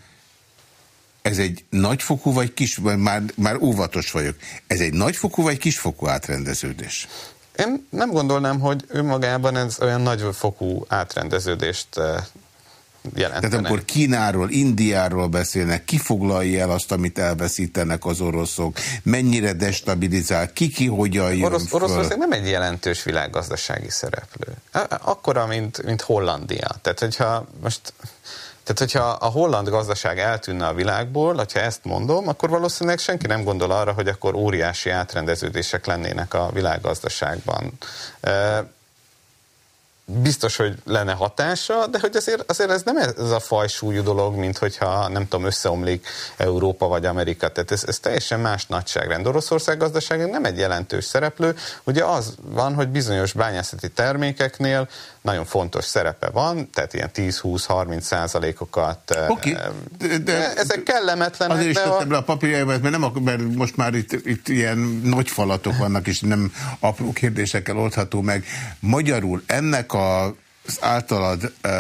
ez egy nagyfokú vagy kis, már, már óvatos vagyok, ez egy nagyfokú vagy kisfokú átrendeződés? Én nem gondolnám, hogy önmagában ez olyan nagyfokú átrendeződést eh, jelentene. Tehát akkor Kínáról, Indiáról beszélnek, ki foglalja el azt, amit elveszítenek az oroszok, mennyire destabilizál, ki ki hogyan jön Orosz, Oroszország nem egy jelentős világgazdasági szereplő. Akkora, mint, mint Hollandia. Tehát, hogyha most tehát, hogyha a holland gazdaság eltűnne a világból, ha ezt mondom, akkor valószínűleg senki nem gondol arra, hogy akkor óriási átrendeződések lennének a világgazdaságban biztos, hogy lenne hatása, de hogy azért, azért ez nem ez a fajsúlyú dolog, mint hogyha nem tudom, összeomlik Európa vagy Amerika. Tehát ez, ez teljesen más nagyságrend. Oroszország gazdaság nem egy jelentős szereplő. Ugye az van, hogy bizonyos bányászati termékeknél nagyon fontos szerepe van, tehát ilyen 10-20-30 százalékokat. Okay, de, de ezek kellemetlenek. Azért is tettem a... le a papírjaimat, mert, nem, mert most már itt, itt ilyen nagy falatok vannak, és nem apró kérdésekkel oldható meg. Magyarul ennek a az általad uh,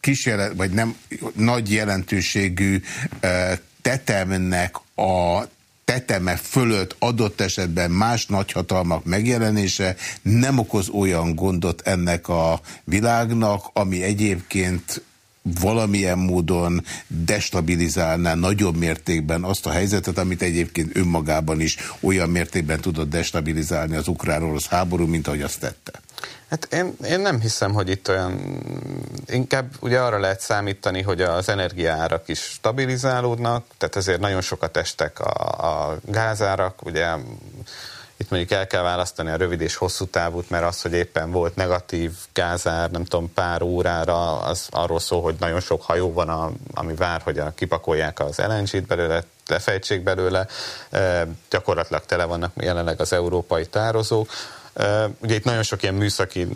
kísérlet, vagy nem nagy jelentőségű uh, tetemnek a teteme fölött adott esetben más nagyhatalmak megjelenése nem okoz olyan gondot ennek a világnak, ami egyébként valamilyen módon destabilizálná nagyobb mértékben azt a helyzetet, amit egyébként önmagában is olyan mértékben tudott destabilizálni az ukrán-orosz háború, mint ahogy azt tette. Hát én, én nem hiszem, hogy itt olyan, inkább ugye arra lehet számítani, hogy az energiaárak is stabilizálódnak, tehát ezért nagyon sokat estek a, a gázárak, ugye itt mondjuk el kell választani a rövid és hosszú távút, mert az, hogy éppen volt negatív gázár, nem tudom, pár órára, az arról szól, hogy nagyon sok hajó van, a, ami vár, hogy a, kipakolják az LNG-t belőle, lefejtsék belőle, e, gyakorlatilag tele vannak jelenleg az európai tározók. Ugye itt nagyon sok ilyen műszaki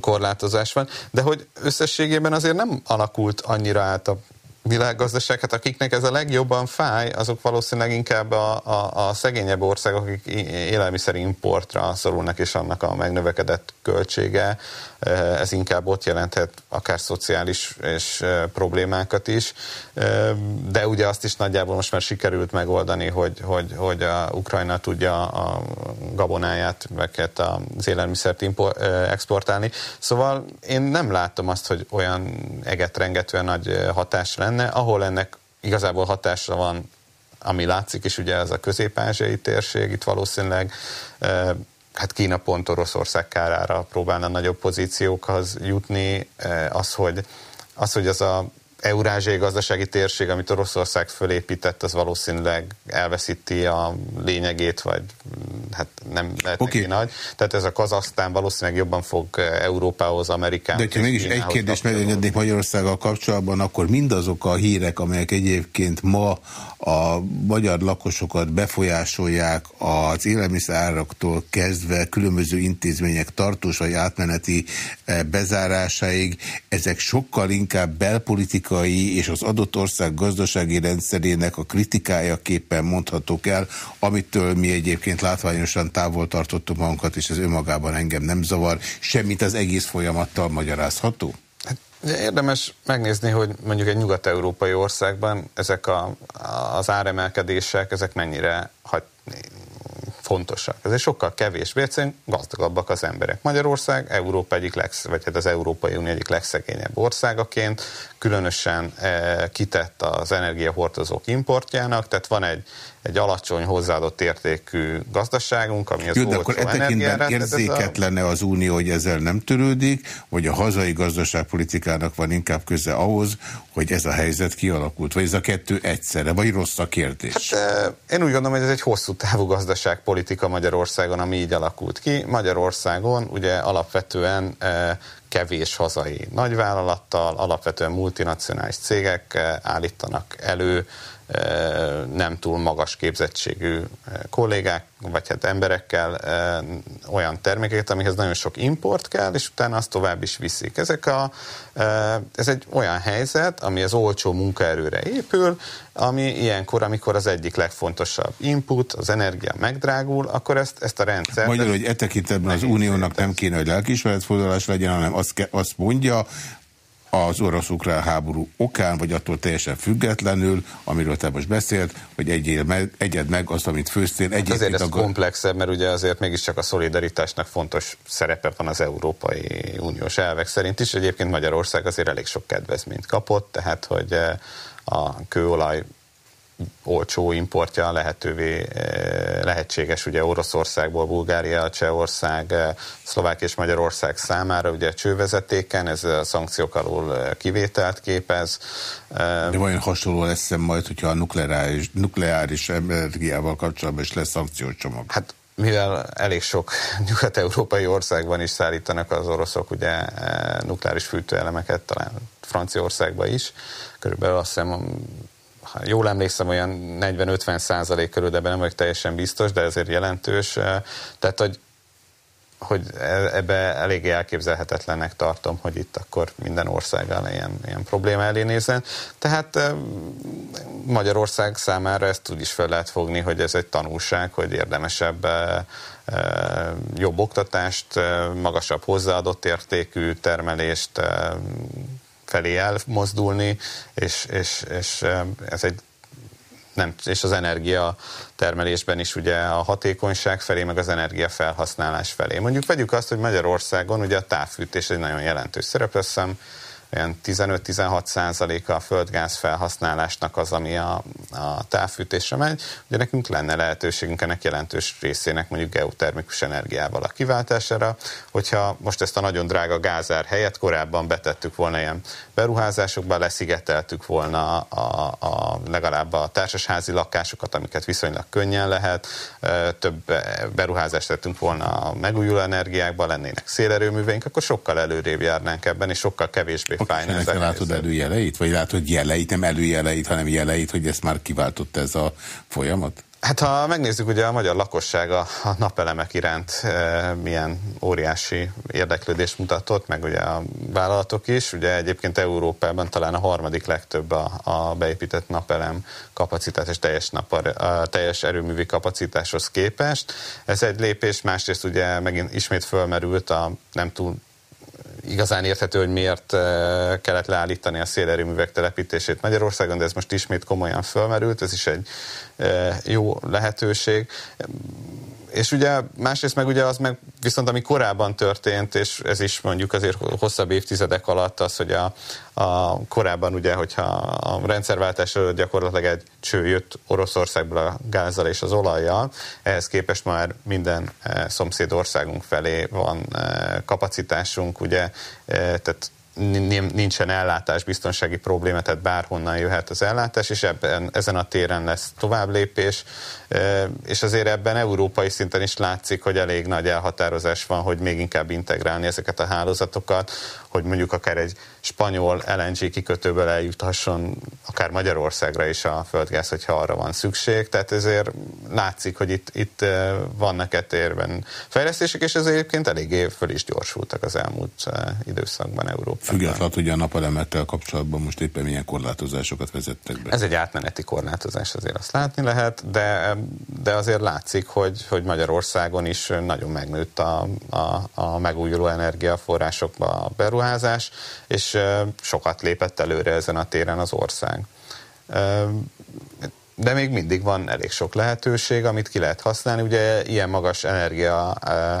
korlátozás van, de hogy összességében azért nem alakult annyira át a világgazdaság, hát akiknek ez a legjobban fáj, azok valószínűleg inkább a, a, a szegényebb országok, akik élelmiszerimportra szorulnak, és annak a megnövekedett költsége, ez inkább ott jelenthet akár szociális és problémákat is, de ugye azt is nagyjából most már sikerült megoldani, hogy, hogy, hogy a Ukrajna tudja a gabonáját, meg az élelmiszert exportálni. Szóval én nem látom azt, hogy olyan egetrengetően nagy hatás lenne, ahol ennek igazából hatása van ami látszik, és ugye ez a közép-ázsiai térség, itt valószínűleg hát Kína pont Oroszország kárára próbálna nagyobb pozíciókhoz jutni, az, hogy az, hogy az a eurázsiai gazdasági térség, amit Oroszország fölépített, az valószínűleg elveszíti a lényegét, vagy hát nem lehet okay. neki nagy. Tehát ez a Kazasztán valószínűleg jobban fog Európához, Amerikához. De ha mégis egy kérdés megengednék Magyarországgal kapcsolatban, akkor mindazok a hírek, amelyek egyébként ma a magyar lakosokat befolyásolják az élelmiszeráraktól kezdve különböző intézmények tartós vagy átmeneti eh, bezárásáig, ezek sokkal inkább belpolitikai és az adott ország gazdasági rendszerének a kritikájaképpen mondhatók el, amitől mi egyébként látványosan távol tartottunk magunkat, és ez önmagában engem nem zavar, semmit az egész folyamattal magyarázható? Ugye érdemes megnézni, hogy mondjuk egy nyugat-európai országban ezek a, az áremelkedések, ezek mennyire fontosak. Ezért sokkal kevésbé, egyszerűen gazdagabbak az emberek. Magyarország Európa egyik legsz, vagy hát az Európai Unió egyik legszegényebb országaként, különösen e, kitett az energiahordozók importjának, tehát van egy, egy alacsony hozzáadott értékű gazdaságunk, ami az Jó, de akkor e tekintetben érzéketlene az Unió, hogy ezzel nem törődik, vagy a hazai gazdaságpolitikának van inkább köze ahhoz, hogy ez a helyzet kialakult, vagy ez a kettő egyszerre, vagy rossz a kérdés? Hát, e, én úgy gondolom, hogy ez egy hosszú távú gazdaságpolitika Magyarországon, ami így alakult ki. Magyarországon ugye alapvetően e, kevés hazai nagyvállalattal, alapvetően multinacionális cégek állítanak elő nem túl magas képzettségű kollégák, vagy hát emberekkel olyan termékeket, amihez nagyon sok import kell, és utána azt tovább is viszik. Ezek a, ez egy olyan helyzet, ami az olcsó munkaerőre épül, ami ilyenkor, amikor az egyik legfontosabb input, az energia megdrágul, akkor ezt, ezt a rendszer... Magyarul, hogy e tekintetben az uniónak nem kéne, hogy lelkismeretfordulás legyen, hanem azt, azt mondja, az orosz-ukrán háború okán, vagy attól teljesen függetlenül, amiről te most beszélt, hogy egyél meg, egyed meg azt, amit főztél. Hát azért ez a... komplexebb, mert ugye azért mégiscsak a szolidaritásnak fontos szerepe van az Európai Uniós elvek szerint is. Egyébként Magyarország azért elég sok kedvezményt kapott, tehát hogy eh, a kőolaj olcsó importja lehetővé eh, lehetséges ugye Oroszországból, Bulgária, Csehország, eh, Szlovák és Magyarország számára ugye csővezetéken, ez a szankciók alól eh, kivételt képez. De vajon hasonló lesz -e majd, hogyha a nukleáris, nukleáris energiával kapcsolatban is lesz szankciócsomag? Hát mivel elég sok nyugat-európai országban is szállítanak az oroszok ugye nukleáris fűtőelemeket, talán Franciaországba is, körülbelül azt hiszem ha jól emlékszem, olyan 40-50 százalék körül, de nem vagyok teljesen biztos, de ezért jelentős. Eh, tehát, hogy hogy e, ebbe eléggé elképzelhetetlennek tartom, hogy itt akkor minden országgal ilyen, ilyen probléma elé nézzen. Tehát eh, Magyarország számára ezt úgy is fel lehet fogni, hogy ez egy tanulság, hogy érdemesebb eh, jobb oktatást, magasabb hozzáadott értékű termelést, felé elmozdulni, és, és, és ez egy nem, és az energia termelésben is ugye a hatékonyság felé, meg az energia felhasználás felé. Mondjuk vegyük azt, hogy Magyarországon ugye a távfűtés egy nagyon jelentős szerep, azt olyan 15-16 százaléka a földgáz felhasználásnak az, ami a, a távfűtésre megy. Ugye nekünk lenne lehetőségünk ennek jelentős részének mondjuk geotermikus energiával a kiváltására, hogyha most ezt a nagyon drága gázár helyett korábban betettük volna ilyen beruházásokba, leszigeteltük volna a, a, legalább a társasházi lakásokat, amiket viszonylag könnyen lehet, több beruházást tettünk volna a megújuló energiákba, lennének szélerőműveink, akkor sokkal előrébb járnánk ebben, és sokkal kevésbé fájna. Ennek látod előjeleit? Vagy látod jeleit, nem előjeleit, hanem jeleit, hogy ezt már kiváltott ez a folyamat? Hát ha megnézzük, ugye a magyar lakosság a, a napelemek iránt e, milyen óriási érdeklődést mutatott, meg ugye a vállalatok is. Ugye egyébként Európában talán a harmadik legtöbb a, a beépített napelem kapacitás és teljes, nap, a teljes erőművi kapacitáshoz képest. Ez egy lépés, másrészt ugye megint ismét fölmerült a nem túl igazán érthető, hogy miért eh, kellett leállítani a szélerőművek telepítését Magyarországon, de ez most ismét komolyan fölmerült, ez is egy eh, jó lehetőség. És ugye másrészt meg ugye az meg viszont ami korábban történt, és ez is mondjuk azért hosszabb évtizedek alatt az, hogy a, a korábban ugye, hogyha a rendszerváltás előtt gyakorlatilag egy cső jött Oroszországból a gázzal és az olajjal, ehhez képest már minden szomszéd országunk felé van kapacitásunk, ugye, tehát nincsen ellátás, biztonsági probléma, tehát bárhonnan jöhet az ellátás, és ebben, ezen a téren lesz tovább lépés, és azért ebben európai szinten is látszik, hogy elég nagy elhatározás van, hogy még inkább integrálni ezeket a hálózatokat, hogy mondjuk akár egy spanyol LNG kikötőből eljuthasson akár Magyarországra is a földgáz, hogyha arra van szükség. Tehát ezért látszik, hogy itt, itt vannak etérben fejlesztések, és ezért egyébként eléggé föl is gyorsultak az elmúlt időszakban Európában. Függetlenül, hogy a napelemettel kapcsolatban most éppen milyen korlátozásokat vezettek be? Ez egy átmeneti korlátozás, azért azt látni lehet, de, de azért látszik, hogy, hogy Magyarországon is nagyon megnőtt a, a, a megújuló energiaforrásokba a beruházás, és sokat lépett előre ezen a téren az ország. De még mindig van elég sok lehetőség, amit ki lehet használni. Ugye ilyen magas energia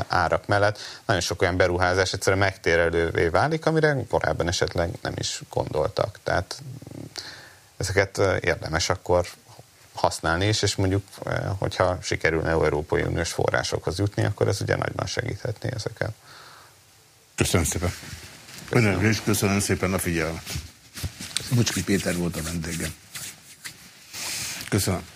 árak mellett nagyon sok olyan beruházás egyszerűen megtérelővé válik, amire korábban esetleg nem is gondoltak. Tehát ezeket érdemes akkor használni is, és mondjuk, hogyha sikerülne Európai Uniós forrásokhoz jutni, akkor ez ugye nagyban segíthetné ezeket. Köszönöm szépen. Önök is köszönöm szépen a figyelmet. Bucski Péter volt a vendégem. Köszönöm.